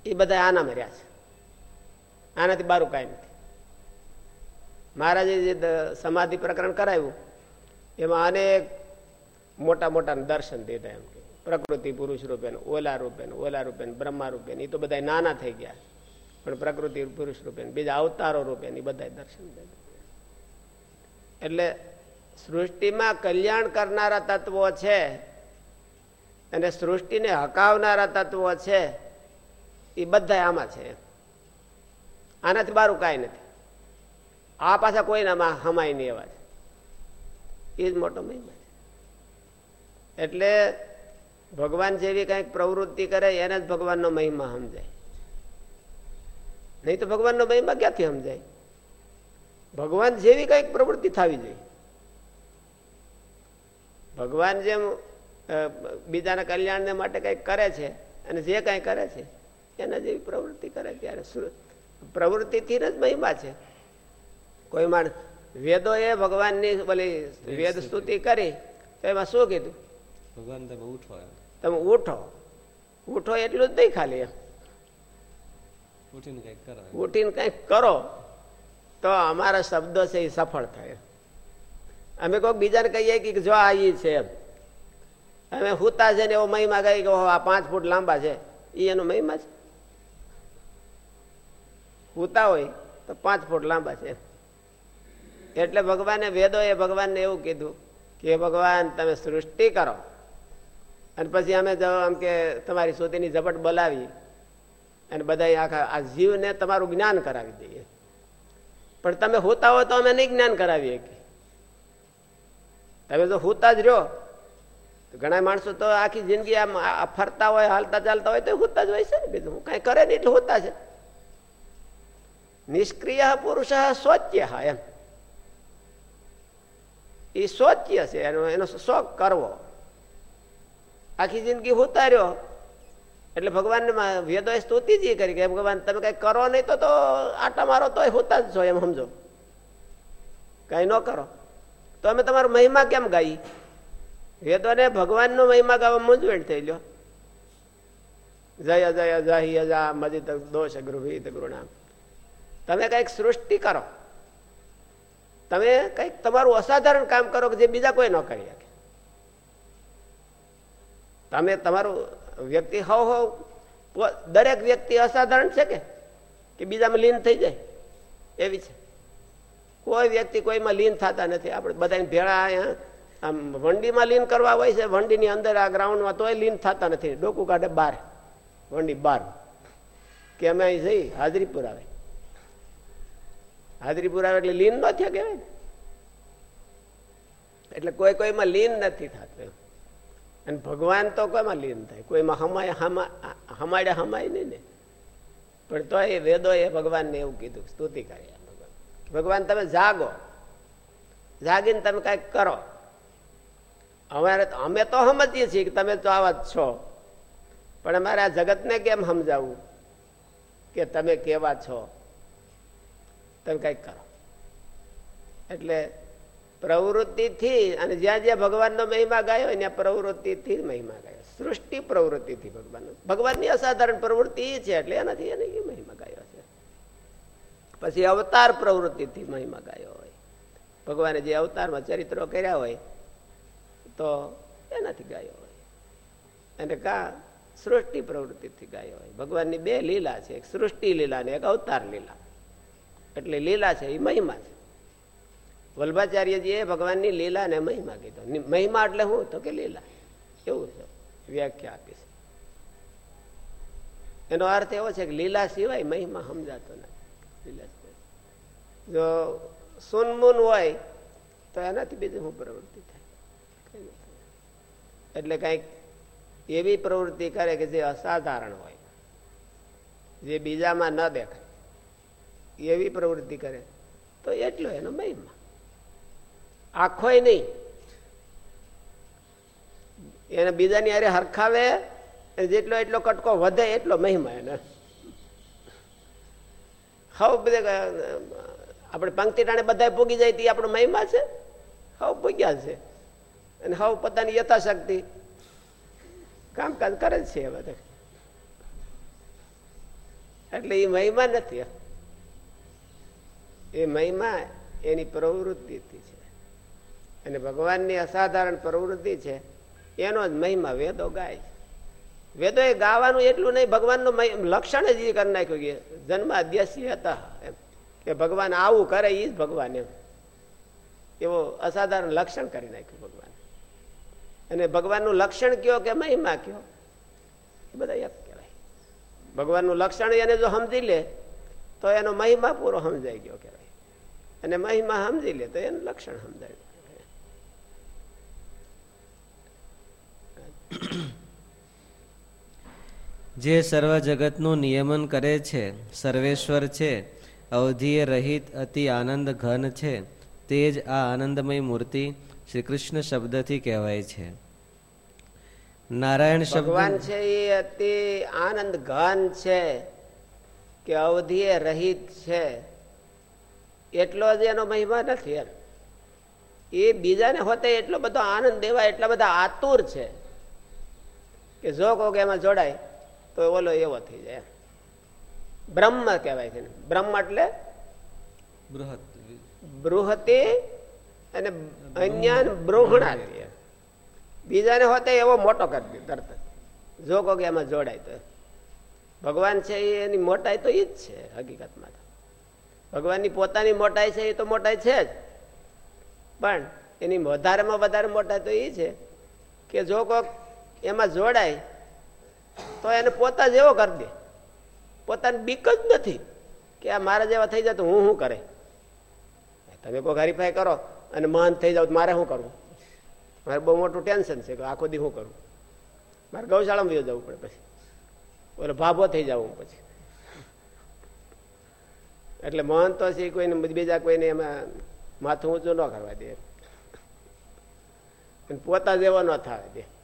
એ બધા આના મર્યા છે. આનાથી બારું કાંઈ નથી. મહારાજે જે સમાધિ પ્રકરણ કરાવ્યું, એમાં અનેક મોટા મોટા દર્શન દીધા એમ. પ્રકૃતિ પુરુષ રૂપે ઓલા રૂપે ઓલા રૂપે બ્રહ્મા રૂપે એ તો બધા નાના થઈ ગયા. પણ પ્રકૃતિ પુરુષ રૂપે બીજા અવતારો રૂપે બધા દર્શન એટલે સૃષ્ટિમાં કલ્યાણ કરનારા તત્વો છે, અને સૃષ્ટિને હકાવનારા તત્વો છે એ બધા આમાં છે. આનાથી બારું કાંઈ નથી. આ પાછા કોઈનામાં હમાય નહીં એવા છે. એ જ મોટો મહિમા છે. એટલે ભગવાન જેવી કંઈક પ્રવૃત્તિ કરે એને જ ભગવાનનો મહિમા સમજાય. નહીં તો ભગવાનનો મહિમા ક્યાંથી સમજાય? ભગવાન જેવી કંઈક પ્રવૃત્તિ થવી જોઈએ. ભગવાન જેમ બીજાના કલ્યાણને માટે કંઈક કરે છે અને જે કંઈ કરે છે એના જેવી પ્રવૃત્તિ કરે ત્યારે પ્રવૃત્તિથી જ મહિમા છે. કોઈ માણસ વેદો એ ભગવાનની ભલે વેદ સ્તુતિ. કરી તો એમાં શું કીધું? ભગવાન તમે ઉઠો તમે ઉઠો. ઉઠો એટલું જ નહીં ખાલી ઉઠીને કંઈક કરો તો અમારા શબ્દો છે એ સફળ થાય. અમે કોઈક બીજાને કહીએ કે જો આ એ છે એમ. અમે હુતા છે ને એવો મહિમા કહી કે આ પાંચ ફૂટ લાંબા છે. એ એનો મહિમા છે. હુતા હોય તો પાંચ ફૂટ લાંબા છે એટલે ભગવાને વેદો એ ભગવાનને એવું કીધું કે ભગવાન તમે સૃષ્ટિ કરો. અને પછી અમે આમ કે તમારી સોતીની ઝપટ બોલાવી અને બધા આખા આ જીવને તમારું જ્ઞાન કરાવી દઈએ. પણ તમે હોતા હો તો અમે નહીં જ્ઞાન કરાવીએ કે. તમે તો હોતા જ રહ્યો ઘણા માણસો તો આખી જિંદગી આમ ફરતા હોય, હાલતા ચાલતા હોય તો હોતા જ હોય છે ને બીજું કઈ કરે નહીં એટલે હોતા છે. નિષ્ક્રિય પુરુષ સ્વચ્ય એમ. એ સ્વચ્ય છે, એનો એનો શોખ કરવો. આખી જિંદગી હોતા રહ્યો. એટલે ભગવાનને વેદોએ સ્તુતિ જ કરી કે ભગવાન, તમે કઈ કરો નહીં તો આટા મારો તો હોતા જ છો એમ સમજો. કઈ ન કરો. તો અમે તમારો મહિમા કેમ ગાઈ? વેદોને ભગવાનનો મહિમા ગાવા મૂંઝવણ થઈ લ્યો. જય જય જય અજા મજી દોષ, ગૃહિત, ગૃણામ. તમે કંઈક સૃષ્ટિ કરો. તમે કંઈક તમારું અસાધારણ કામ કરો કે જે બીજા કોઈ ન કરી શકે. તમે તમારું વ્યક્તિ હવ હવ દરેક વ્યક્તિ અસાધારણ છે કે? કે બીજામાં લીન થઈ જાય? એવી છે. કોઈ વ્યક્તિ કોઈમાં લીન થતા નથી. આપણે બધા ભેળા અહીંયા આમ વંડીમાં લીન કરવા હોય છે, વંડીની અંદર આ ગ્રાઉન્ડમાં તોય લીન થતા નથી. ડોકું કાઢે બાર. વંડી બાર. કે અમે અહીં જઈ હાજરી પુરાવે હાજરી પુરાવે એટલે લીન ન થયા કહેવાય એટલે કોઈ કોઈમાં લીન નથી થતું અને ભગવાન તો કોઈમાં લીન થાય. કોઈમાં હમાય હમાડે હમાય નહીં ને. પણ તો એ વેદો એ ભગવાનને એવું કીધું સ્તુતિ કરી ભગવાન. તમે જાગો. જાગીને તમે કંઈક કરો. અમારે અમે તો સમજીએ છીએ કે તમે તો આવા જ છો. પણ અમારે આ જગતને કેમ સમજાવવું? કે તમે કેવા છો? તમે કંઈક કરો. એટલે પ્રવૃત્તિથી અને જ્યાં જ્યાં ભગવાનનો મહિમા ગાયો ત્યાં પ્રવૃત્તિથી મહિમા ગાયો. સૃષ્ટિ પ્રવૃત્તિથી ભગવાન ભગવાનની અસાધારણ પ્રવૃત્તિ છે એટલે એનાથી એને મહિમા ગાયો છે. પછી અવતાર પ્રવૃત્તિથી મહિમા ગાયો હોય. ભગવાને જે અવતારમાં ચરિત્રો કર્યા હોય, તો એનાથી ગાયો હોય. અને કા સૃષ્ટિ પ્રવૃત્તિથી ગાયો હોય. ભગવાનની બે લીલા છે. એક સૃષ્ટિ લીલા ને એક અવતાર લીલા. એટલે લીલા છે, એ મહિમા છે. વલ્ભાચાર્યજી એ ભગવાનની લીલા ને મહિમા કીધો. મહિમા એટલે હું તો કે લીલા. એવું છે. વ્યાખ્યા આપી છે. એનો અર્થ એવો છે કે લીલા સિવાય મહિમા સમજાતો નથી. લીલા જો સુનમુન હોય, તો એનાથી બીજું શું પ્રવૃત્તિ થાય? એટલે કંઈક એવી પ્રવૃત્તિ કરે કે જે અસાધારણ હોય. જે બીજામાં ન દેખાય. એવી પ્રવૃત્તિ કરે, તો એટલો એનો મહિમા. આખો નહીં. એને બીજાની અરે હરખાવે જેટલો એટલો કટકો વધે, એટલો મહિમા એને. હવે આપણે પંક્તિ ટાણે બધા પૂગી જાય તે આપણો મહિમા છે? હવ પૂગ્યા છે. અને હવ પોતાની યથાશક્તિ. કામકાજ કરે જ છે બધા. એટલે એ મહિમા નથી. એ મહિમા એની પ્રવૃત્તિથી છે. અને ભગવાનની અસાધારણ પ્રવૃત્તિ છે. એનો જ મહિમા વેદો ગાય વેદો એ ગાવાનું એટલું નહીં, ભગવાનનું લક્ષણ જ એ કરી નાખ્યું કે જન્મ હતા એમ. કે ભગવાન આવું કરે એ જ ભગવાન એમ. એવો અસાધારણ લક્ષણ કરી નાખ્યું ભગવાન. અને ભગવાનનું લક્ષણ કયો કે મહિમા કયો? એ બધા એક કહેવાય. ભગવાનનું લક્ષણ એને જો સમજી લે, તો એનો મહિમા પૂરો સમજાઈ ગયો કહેવાય. અને મહિમા સમજી લે, તો એનું લક્ષણ સમજાય. જે સર્વ જગતનું નિયમન કરે છે, સર્વેશ્વર છે, અવધિએ રહિત અતિ આનંદ ઘન છે, તે જ આ આનંદમય મૂર્તિ શ્રી શબ્દથી કહેવાય છે. નારાયણ ભગવાન છે એ અતિ આનંદ ઘન છે, કે અવધિએ રહિત છે. એટલો જ એનો મહિમા નથી એમ. એ બીજાને હોતે એટલો બધો આનંદ દેવા એટલા બધા આતુર છે. કે જો કોક એમાં જોડાય તો ઓલો એવો થઈ જાય બ્રહ્મ કહેવાય છે બ્રહ્મ એટલે બૃહતે. અને અન્ય બ્રોહણા બીજાને હોતે એવો મોટો કરી દે તરત જો. કોક એમાં જોડાય તો. ભગવાન છે એની મોટાઈ તો એ જ છે હકીકતમાં ભગવાનની પોતાની મોટાઈ છે એ તો મોટાઈ છે જ. પણ એની વધારેમાં વધારે મોટાઈ તો એ છે કે જો કોક એમાં જોડાય, તો એને પોતા જેવો કરી દે. પોતાની બીક જ નથી કે આ મારા જેવા થઈ જાય તો હું શું કરે? તમે કોઈ હરીફાઈ કરો અને મહાન થઈ જાવ મારે શું કરવું? મારે બહુ મોટું ટેન્શન છે કે આખો દી શું કરું? મારે ગૌશાળામાં જવું પડે પછી. ઓલો ભાભો થઈ જવું પછી. એટલે મહંત તો છે કોઈને બીજા કોઈને એમાં માથું ઊંચું ન કરવા દે. પોતા જેવો ન થવા દે.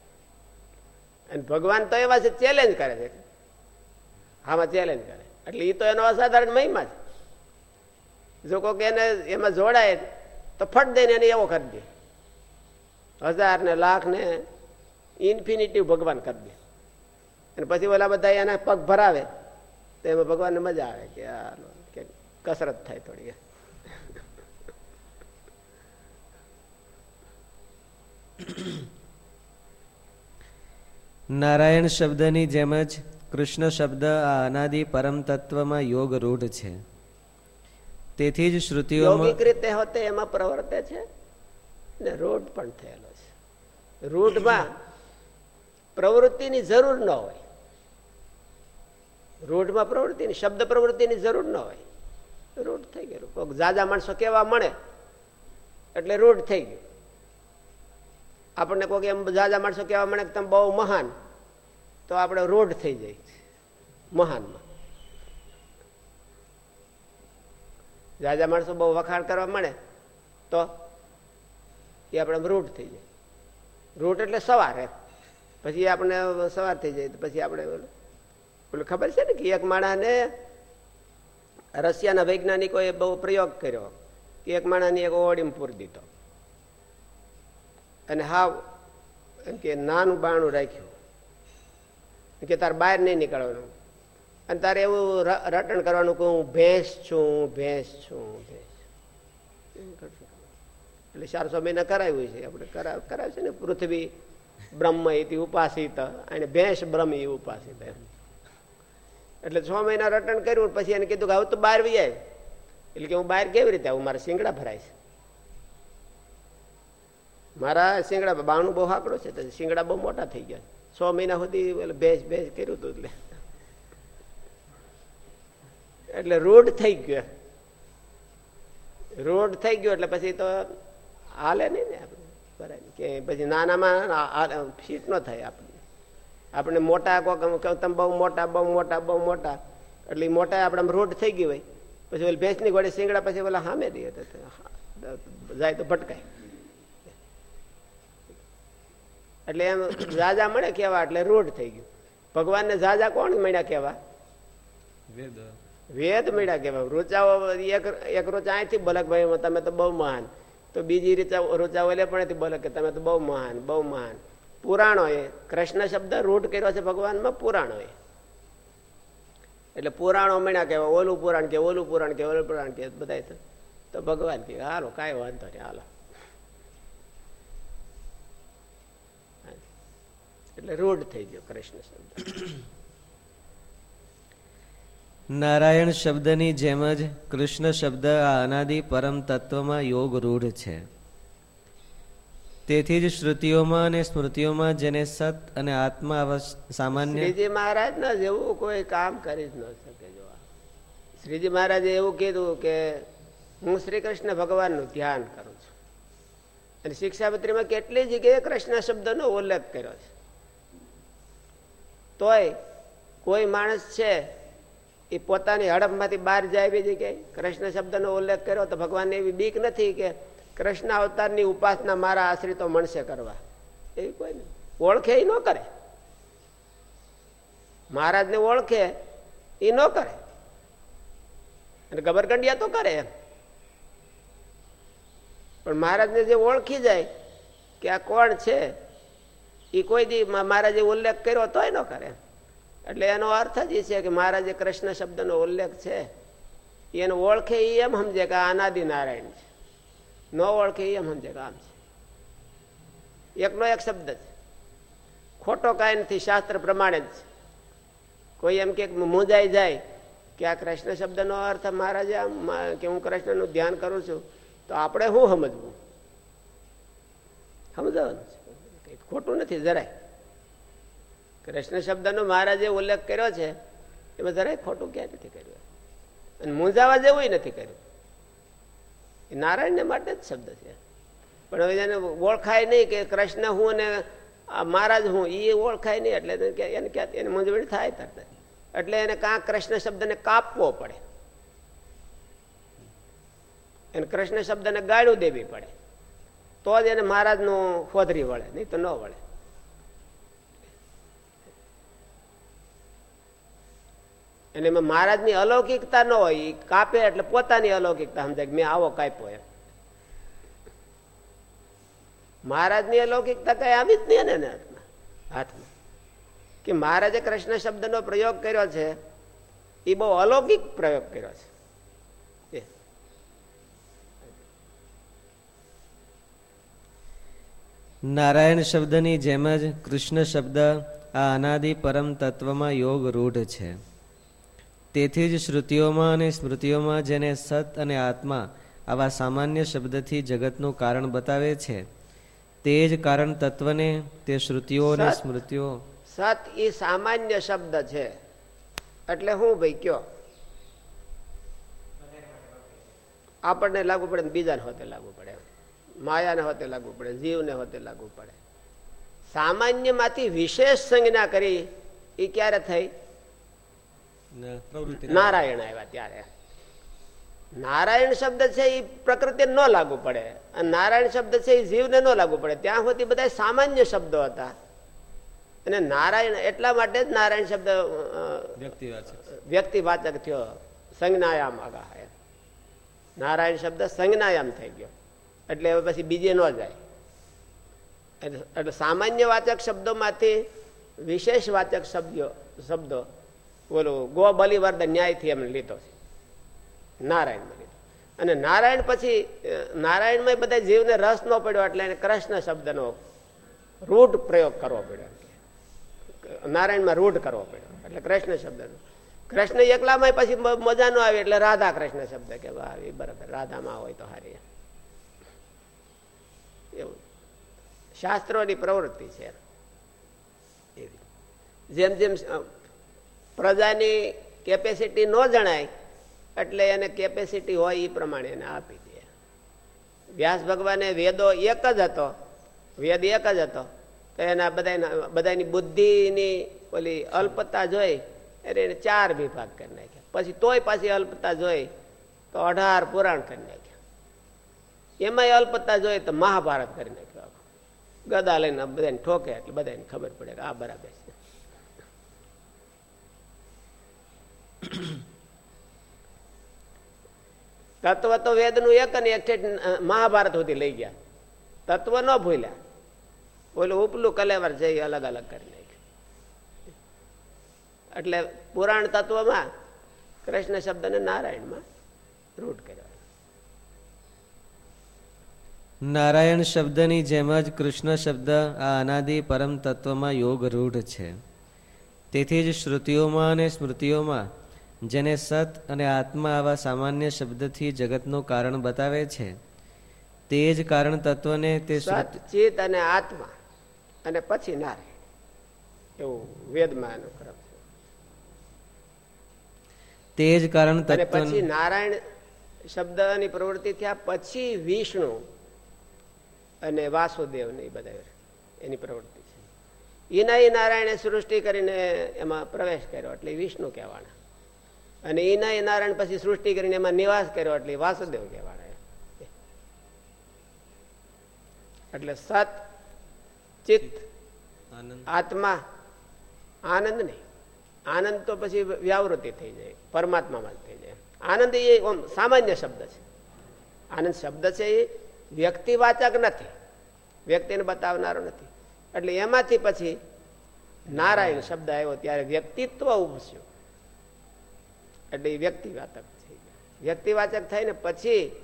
અને ભગવાન તો એવા છે ચેલેન્જ કરે છે. આમાં ચેલેન્જ કરે. એટલે એ તો એનો અસાધારણ મહિમા છે. જો કોઈક એને એમાં જોડાય તો ફટ દઈને એને એવો કરી દે. હજાર ને લાખ ને ઇન્ફિનિટી ભગવાન કરી દે. અને પછી ઓલા બધા એના પગ ભરાવે. તો એમાં ભગવાનને મજા આવે કે કે કસરત થાય થોડી. નારાયણ શબ્દની જેમ જ કૃષ્ણ શબ્દ આ અનાદિ પરમ તત્વમાં યોગ રૂઢ છે. તેથી જ શ્રુતિઓ યોગિક રીતે હોતે એમાં પ્રવર્તે છે ને રૂઢ પણ થયેલો છે. રૂઢમાં પ્રવૃત્તિની જરૂર ન હોય. રૂઢમાં પ્રવૃત્તિની, શબ્દ પ્રવૃત્તિની જરૂર ન હોય. રૂઢ થઈ ગયું. જાજા માણસો કેવા મળે એટલે રૂઢ થઈ ગયું. આપણને કોઈ એમ જાજા માણસો કહેવા મળે કે તમે બહુ મહાન. તો આપણે રોડ થઈ જાય. મહાનમાં. જાજા માણસો બહુ વખાણ કરવા મળે તો એ આપણે રૂટ થઈ જાય. રૂટ એટલે સવારે. પછી આપણે સવાર થઈ જાય પછી આપણે ઓલું ખબર છે ને કે એક માણાને રશિયાના વૈજ્ઞાનિકોએ બહુ પ્રયોગ કર્યો કે એક માણાની એક ઓડિમ પૂરી દીધો. અને હાવ એમ કે નાનું બાણું રાખ્યું. કે તારે બહાર નહીં નીકળવાનું. અને તારે એવું રટણ કરવાનું કે હું ભેંસ છું ભેંસ છું ભેંસ એટલે ચારસો મહિના કરાવ્યું છે. આપણે કરાવ્યું છે ને પૃથ્વી બ્રહ્મ એથી ઉપાસિત અને ભેંસ બ્રહ્મ એ ઉપાસિત એમ. એટલે છ મહિના રટણ કર્યું પછી એને કીધું કે હવે તો બહાર વી જાય એટલે કે હું બહાર કેવી રીતે આવું? મારા શિંગડા ભરાય છે. મારા શિંગડા બાણું બહુ હાકડો છે, તો શિંગડા બહુ મોટા થઈ ગયા છ. મહિના સુધી ભેજ ભેજ કર્યું હતું એટલે. એટલે રોડ થઈ ગયો. રોડ થઈ ગયો એટલે પછી તો હાલે નહીં ને આપણે. બરાબર કે પછી નાનામાં ફીટ ન થાય આપણે. આપણે મોટા કોક તમે બહુ મોટા બહુ મોટા બહુ મોટા. એટલે મોટા આપણે રોડ થઈ ગઈ હોય. પછી ભેંસની ઘોડે શિંગડા પછી પેલા સામે દે જાય તો ભટકાય. એટલે એમ ઝાઝા મળે કેવા એટલે રૂઢ થઈ ગયું. ભગવાનને ઝાઝા કોણ મળ્યા કેવા? વેદ. મળ્યા કેવા? રૂચાઓ એક એક રોચા અહીંથી બલકભાઈ ભાઈ તમે તો બહુ મહાન. તો બીજી રીતે રૂચા ઓલે પણ બોલે કે તમે તો બહુ મહાન બહુ મહાન. પુરાણો એ કૃષ્ણ શબ્દ રૂઢ કર્યો છે ભગવાનમાં પુરાણો એ એટલે પુરાણો મળ્યા કેવા? ઓલું પુરાણ કે ઓલું પુરાણ કે ઓલું પુરાણ કે બધા તો ભગવાન કે હાલો કાંઈ વાંધો નહીં હાલો. એટલે રૂઢ થઈ ગયો કૃષ્ણ શબ્દ. નારાયણ શબ્દની જેમ જ કૃષ્ણ શબ્દ આ અનાદિ પરમ તત્વમાં યોગ રૂઢ છે. તેથી જ શ્રુતિઓમાં અને સ્મૃતિઓમાં જેને સત અને આત્મા સામાન્ય શ્રીજી મહારાજ ના જેવું કોઈ કામ કરી જ ન શકે જોવા શ્રીજી મહારાજે એવું કીધું કે હું શ્રી કૃષ્ણ ભગવાનનું ધ્યાન કરું છું. અને શિક્ષાપત્રીમાં કેટલી જગ્યાએ કૃષ્ણ શબ્દનો ઉલ્લેખ કર્યો છે. તોય કોઈ માણસ છે, એ પોતાની હડપમાંથી બહાર જાય બીજી જગ્યાએ કૃષ્ણ શબ્દનો ઉલ્લેખ કર્યો તો ભગવાનને એવી બીક નથી કે કૃષ્ણ અવતારની ઉપાસના મારા આશ્રિતો મણશે કરવા. એવી કોઈ નહીં ઓળખે એ ન કરે. મહારાજને ઓળખે એ ન કરે. અને ગબરગંડિયા તો કરે એમ. પણ મહારાજને જે ઓળખી જાય કે આ કોણ છે એ કોઈ દી મહારાજે ઉલ્લેખ કર્યો તોય ન કરે. એટલે એનો અર્થ જ એ છે કે મહારાજે કૃષ્ણ શબ્દનો ઉલ્લેખ છે, એનો ઓળખે એ એમ સમજે કે અનાદિ નારાયણ છે. ન ઓળખે એમ સમજે કે આમ છે. એકનો એક શબ્દ છે ખોટો કાંઈ નથી, શાસ્ત્ર પ્રમાણે જ છે. કોઈ એમ કે મૂંઝાઈ જાય કે આ કૃષ્ણ શબ્દનો અર્થ મહારાજે આમ કે હું કૃષ્ણનું ધ્યાન કરું છું, તો આપણે શું સમજવું? સમજાવવાનું છે. ખોટું નથી, જરાય. કૃષ્ણ શબ્દનો મહારાજે ઉલ્લેખ કર્યો છે, એમાં જરાય ખોટું ક્યાંય નથી કર્યું. અને મૂંઝાવા જેવું નથી કર્યું. એ નારાયણને માટે જ શબ્દ છે. પણ હવે એને ઓળખાય નહીં કે કૃષ્ણ હું અને મહારાજ હું એ ઓળખાય નહીં, એટલે એને ક્યાં એને મૂંઝવણ થાય તરત એટલે એને કાં કૃષ્ણ શબ્દને કાપવો પડે. એને કૃષ્ણ શબ્દને ગાળું દેવી પડે. તો જ એને મહારાજનું ખોદરી વળે, નહીં તો ન વળે. અને એમાં મહારાજની અલૌકિકતા ન હોય કાપે એટલે પોતાની અલૌકિકતા સમજાય મેં આવો કાપ્યો એમ. મહારાજની અલૌકિકતા કઈ આવી જ નહીં ને હાથમાં. હાથમાં. કે મહારાજે કૃષ્ણ શબ્દનો પ્રયોગ કર્યો છે એ બહુ અલૌકિક પ્રયોગ કર્યો છે. નારાયણ શબ્દની જેમ જ કૃષ્ણ શબ્દ આ અનાદિ પરમ તત્વમાં યોગ રૂઢ છે. તેથી જ શ્રુતિઓમાં અને સ્મૃતિઓમાં જેને સત અને આત્મા આવા સામાન્ય શબ્દથી જગતનું કારણ બતાવે છે તે જ કારણ તત્વને તે શ્રુતિઓ અને સ્મૃતિઓ સત એ સામાન્ય શબ્દ છે. એટલે હું ભાઈ કયો? આપણને લાગુ પડે બીજાને હોતે લાગુ પડે માયાને હોતે લાગુ પડે જીવને હોતે લાગુ પડે. સામાન્યમાંથી વિશેષ સંજ્ઞા કરી એ ક્યારે થઈ? નારાયણ આવ્યા ત્યારે. નારાયણ શબ્દ છે એ પ્રકૃતિ ન લાગુ પડે. અને નારાયણ શબ્દ છે એ જીવને ન લાગુ પડે. ત્યાં સુધી બધા સામાન્ય શબ્દો હતા. અને નારાયણ એટલા માટે જ નારાયણ શબ્દ વ્યક્તિવાચક. થયો. સંજ્ઞાયામ આગા નારાયણ શબ્દ સંજ્ઞાયામ થઈ ગયો. એટલે હવે પછી બીજે ન જાય. એટલે સામાન્ય વાચક શબ્દોમાંથી વિશેષ વાચક શબ્દો શબ્દો, બોલો, ગો બલિવર્દ ન્યાયથી એમને લીધો છે. નારાયણમાં લીધો. અને નારાયણ પછી નારાયણમાં બધા જીવને રસ ન પડ્યો એટલે એને કૃષ્ણ શબ્દનો રૂઢ પ્રયોગ કરવો પડ્યો. નારાયણમાં રૂઢ કરવો પડ્યો. એટલે કૃષ્ણ શબ્દનો કૃષ્ણ એકલામાં પછી મજા ન આવી એટલે રાધા કૃષ્ણ શબ્દ કે એ બરાબર. રાધામાં હોય તો હારી એવું શાસ્ત્રોની પ્રવૃત્તિ છે. જેમ જેમ પ્રજાની કેપેસિટી ન જણાય, એટલે એને કેપેસિટી હોય એ પ્રમાણે એને આપી દે. વ્યાસ ભગવાને વેદો એક જ હતો, વેદ એક જ હતો, તો એના બધા બધાની બુદ્ધિની ઓલી અલ્પતા જોઈ, એટલે એને ચાર વિભાગ કરી નાખ્યા. પછી તોય પાછી અલ્પતા જોઈ, તો અઢાર પુરાણ કરી નાખ્યા. એમાંય અલ્પતા જોઈ, તો મહાભારત કરી નાખ્યો. ગદા લઈને બધાને ઠોકે એટલે બધાને ખબર પડે કે આ બરાબર છે. તત્વ તો વેદનું એક અને એક મહાભારત સુધી લઈ ગયા. તત્વ ન ભૂલ્યા. ઓલું ઉપલું કલેવર છે અલગ અલગ કરી નાખ્યું. એટલે પુરાણ તત્વમાં કૃષ્ણ શબ્દને નારાયણમાં રૂઢ કર્યો. નારાયણ શબ્દની જેમ જ કૃષ્ણ શબ્દ આ અનાદિ પરમ તત્વમાં યોગ રૂઢ છે. તેથી જ શ્રુતિઓમાં અને સ્મૃતિઓમાં જેને સત અને આત્મા આવા સામાન્ય શબ્દથી જગતનું કારણ બતાવે છે તે જ કારણ તત્વને તે ચિત અને આત્મા અને પછી નારાયણ. એવું વેદમાં એનો ક્રમ તે જ કારણ તત્વ પછી નારાયણ શબ્દની પ્રવૃત્તિ થયા પછી વિષ્ણુ અને વાસુદેવ ને બધા એની પ્રવૃત્તિ છે. એના નારાયણે સૃષ્ટિ કરીને એમાં પ્રવેશ કર્યો એટલે વિષ્ણુ કહેવાના. અને એના નારાયણ પછી સૃષ્ટિ કરીને એમાં નિવાસ કર્યો એટલે વાસુદેવ કહેવાના. એટલે સત ચિત્ત આત્મા આનંદ નહીં. આનંદ તો પછી વ્યાવૃત્તિ થઈ જાય પરમાત્મામાં થઈ જાય. આનંદ એ સામાન્ય શબ્દ છે. આનંદ શબ્દ છે એ વ્યક્તિવાચક નથી. વ્યક્તિને બતાવનારો નથી. એટલે એમાંથી પછી નારાયણ શબ્દ આવ્યો ત્યારે વ્યક્તિત્વ ઉપસ્યું એટલે એ વ્યક્તિવાચક ગયા વ્યક્તિવાચક થઈને પછી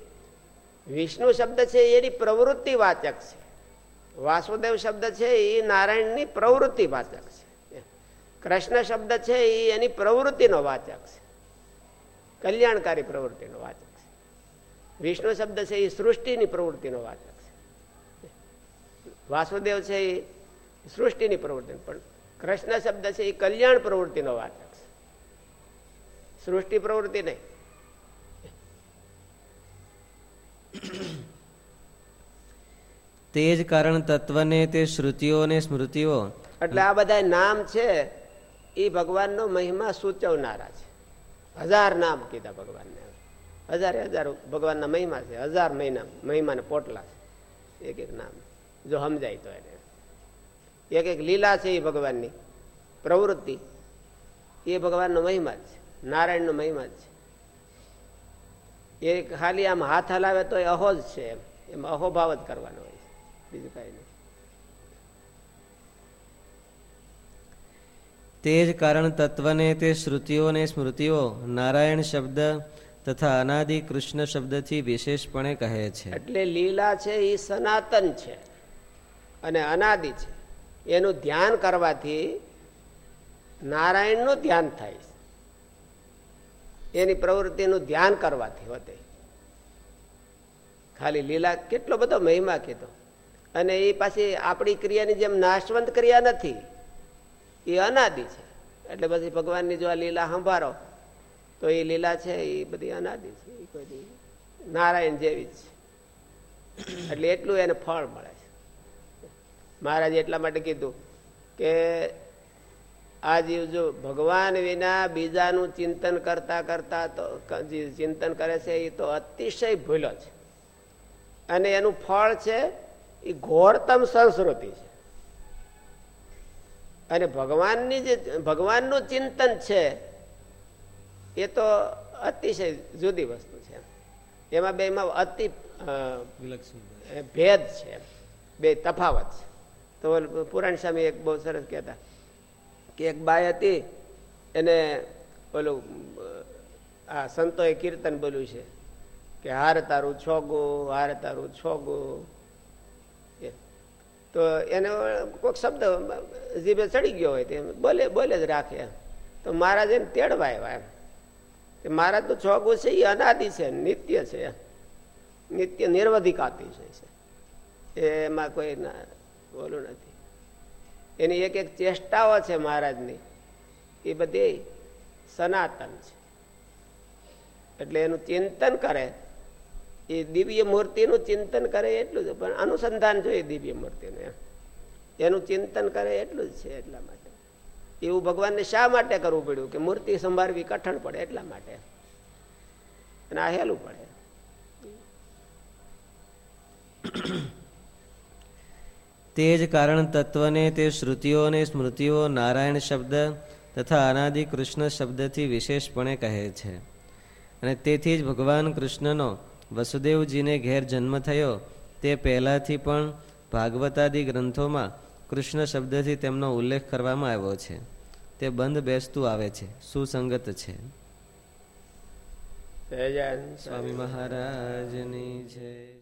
વિષ્ણુ શબ્દ છે એની પ્રવૃત્તિ વાચક છે. વાસુદેવ શબ્દ છે એ નારાયણની પ્રવૃત્તિ વાચક છે. કૃષ્ણ શબ્દ છે એ એની પ્રવૃત્તિનો વાચક છે. કલ્યાણકારી પ્રવૃત્તિનો વાચક છે. વિષ્ણુ શબ્દ છે એ સૃષ્ટિની પ્રવૃત્તિનો વાચક છે. વાસુદેવ છે એ સૃષ્ટિની પ્રવૃત્તિ પણ કૃષ્ણ શબ્દ છે એ કલ્યાણ પ્રવૃત્તિનો વાચક છે. સૃષ્ટિ પ્રવૃત્તિ નહીં. તે જ કારણ તત્વને તે શ્રુતિઓ ને સ્મૃતિઓ. એટલે આ બધા નામ છે એ ભગવાનનો મહિમા સૂચવનારા છે. હજાર નામ કીધા ભગવાનને. હજારે હજાર ભગવાનના મહિમા છે, હજાર મહિના મહિમાને પોટલા છે. એક એક નામ. જો સમજાય તો એને. એક એક લીલા છે એ ભગવાનની. પ્રવૃત્તિ. એ ભગવાનનો મહિમા જ છે. નારાયણનો મહિમા છે. એ ખાલી આમ હાથ હલાવે તો એ અહો જ છે એમ. એમાં અહોભાવ જ કરવાનો હોય છે. બીજું કાંઈ નહીં. તે જ કારણ તત્વને, તે શ્રુતિઓ ને સ્મૃતિઓ, નારાયણ શબ્દ તથા અનાદિ કૃષ્ણ શબ્દથી વિશેષપણે કહે છે. એટલે લીલા છે એ સનાતન છે અને અનાદિ છે. એનું ધ્યાન કરવાથી નારાયણનું ધ્યાન થાય એની પ્રવૃત્તિનું ધ્યાન કરવાથી હોતે. ખાલી લીલા કેટલો બધો મહિમા કીધો. અને એ પાછી આપણી ક્રિયાની જેમ નાશવંત ક્રિયા નથી. એ અનાદિ છે. એટલે પછી ભગવાનની જો આ લીલા સંભારો તો એ લીલા છે, એ બધી અનાદિ છે નારાયણ જેવી જ છે. એટલે એટલું એને ફળ મળે છે. મહારાજે એટલા માટે કીધું કે આ જીવ જો ભગવાન વિના બીજાનું ચિંતન કરતા કરતા તો ચિંતન કરે છે, એ તો અતિશય ભૂલો છે. અને એનું ફળ છે, એ ઘોરતમ સંસ્કૃતિ છે. અને ભગવાનની જે, ભગવાનનું ચિંતન છે એ તો અતિશય જુદી વસ્તુ છે. એમાં બેમાં અતિ ભેદ છે. બે તફાવત છે. તો પુરાણ સ્વામી એક બહુ સરસ કહેતા કે એક બાઈ હતી એને ઓલું આ સંતોએ કીર્તન બોલ્યું છે કે હાર તારું છોગો હાર તારું છોગું. તો એને કોઈક શબ્દ જીભે ચડી ગયો હોય તે બોલે બોલે જ રાખે તો મહારાજ એને તેડવા આવ્યા એમ. મહારાજ તો છોગું છે એ અનાદિ છે, નિત્ય છે. નિત્ય નિર્વધિકાતી છે એમાં કોઈ બોલું નથી. એની એક એક ચેષ્ટાઓ છે મહારાજની. એ બધી સનાતન છે. એટલે એનું ચિંતન કરે. એ દિવ્ય મૂર્તિનું ચિંતન કરે એટલું જ, પણ અનુસંધાન જોઈએ દિવ્ય મૂર્તિને એનું ચિંતન કરે એટલું જ છે એટલા માટે. એવું ભગવાનને શા માટે કરવું પડ્યું? કે મૂર્તિ સંભાળવી કઠણ પડે એટલા માટે. અને આ હેલું પડે. તે જ કારણ તત્વને, તે શ્રુતિઓ અને સ્મૃતિઓ નારાયણ શબ્દ તથા અનાદિ કૃષ્ણ શબ્દથી વિશેષપણે કહે છે. અને તેથી જ ભગવાન કૃષ્ણનો વસુદેવજીને ઘેર જન્મ થયો તે પહેલાંથી પણ ભાગવતાદિ ગ્રંથોમાં કૃષ્ણ શબ્દથી તેમનો ઉલ્લેખ કરવામાં આવ્યો છે. તે બંધ બેસતું આવે છે. સુસંગત છે. સ્વામી. મહારાજની છે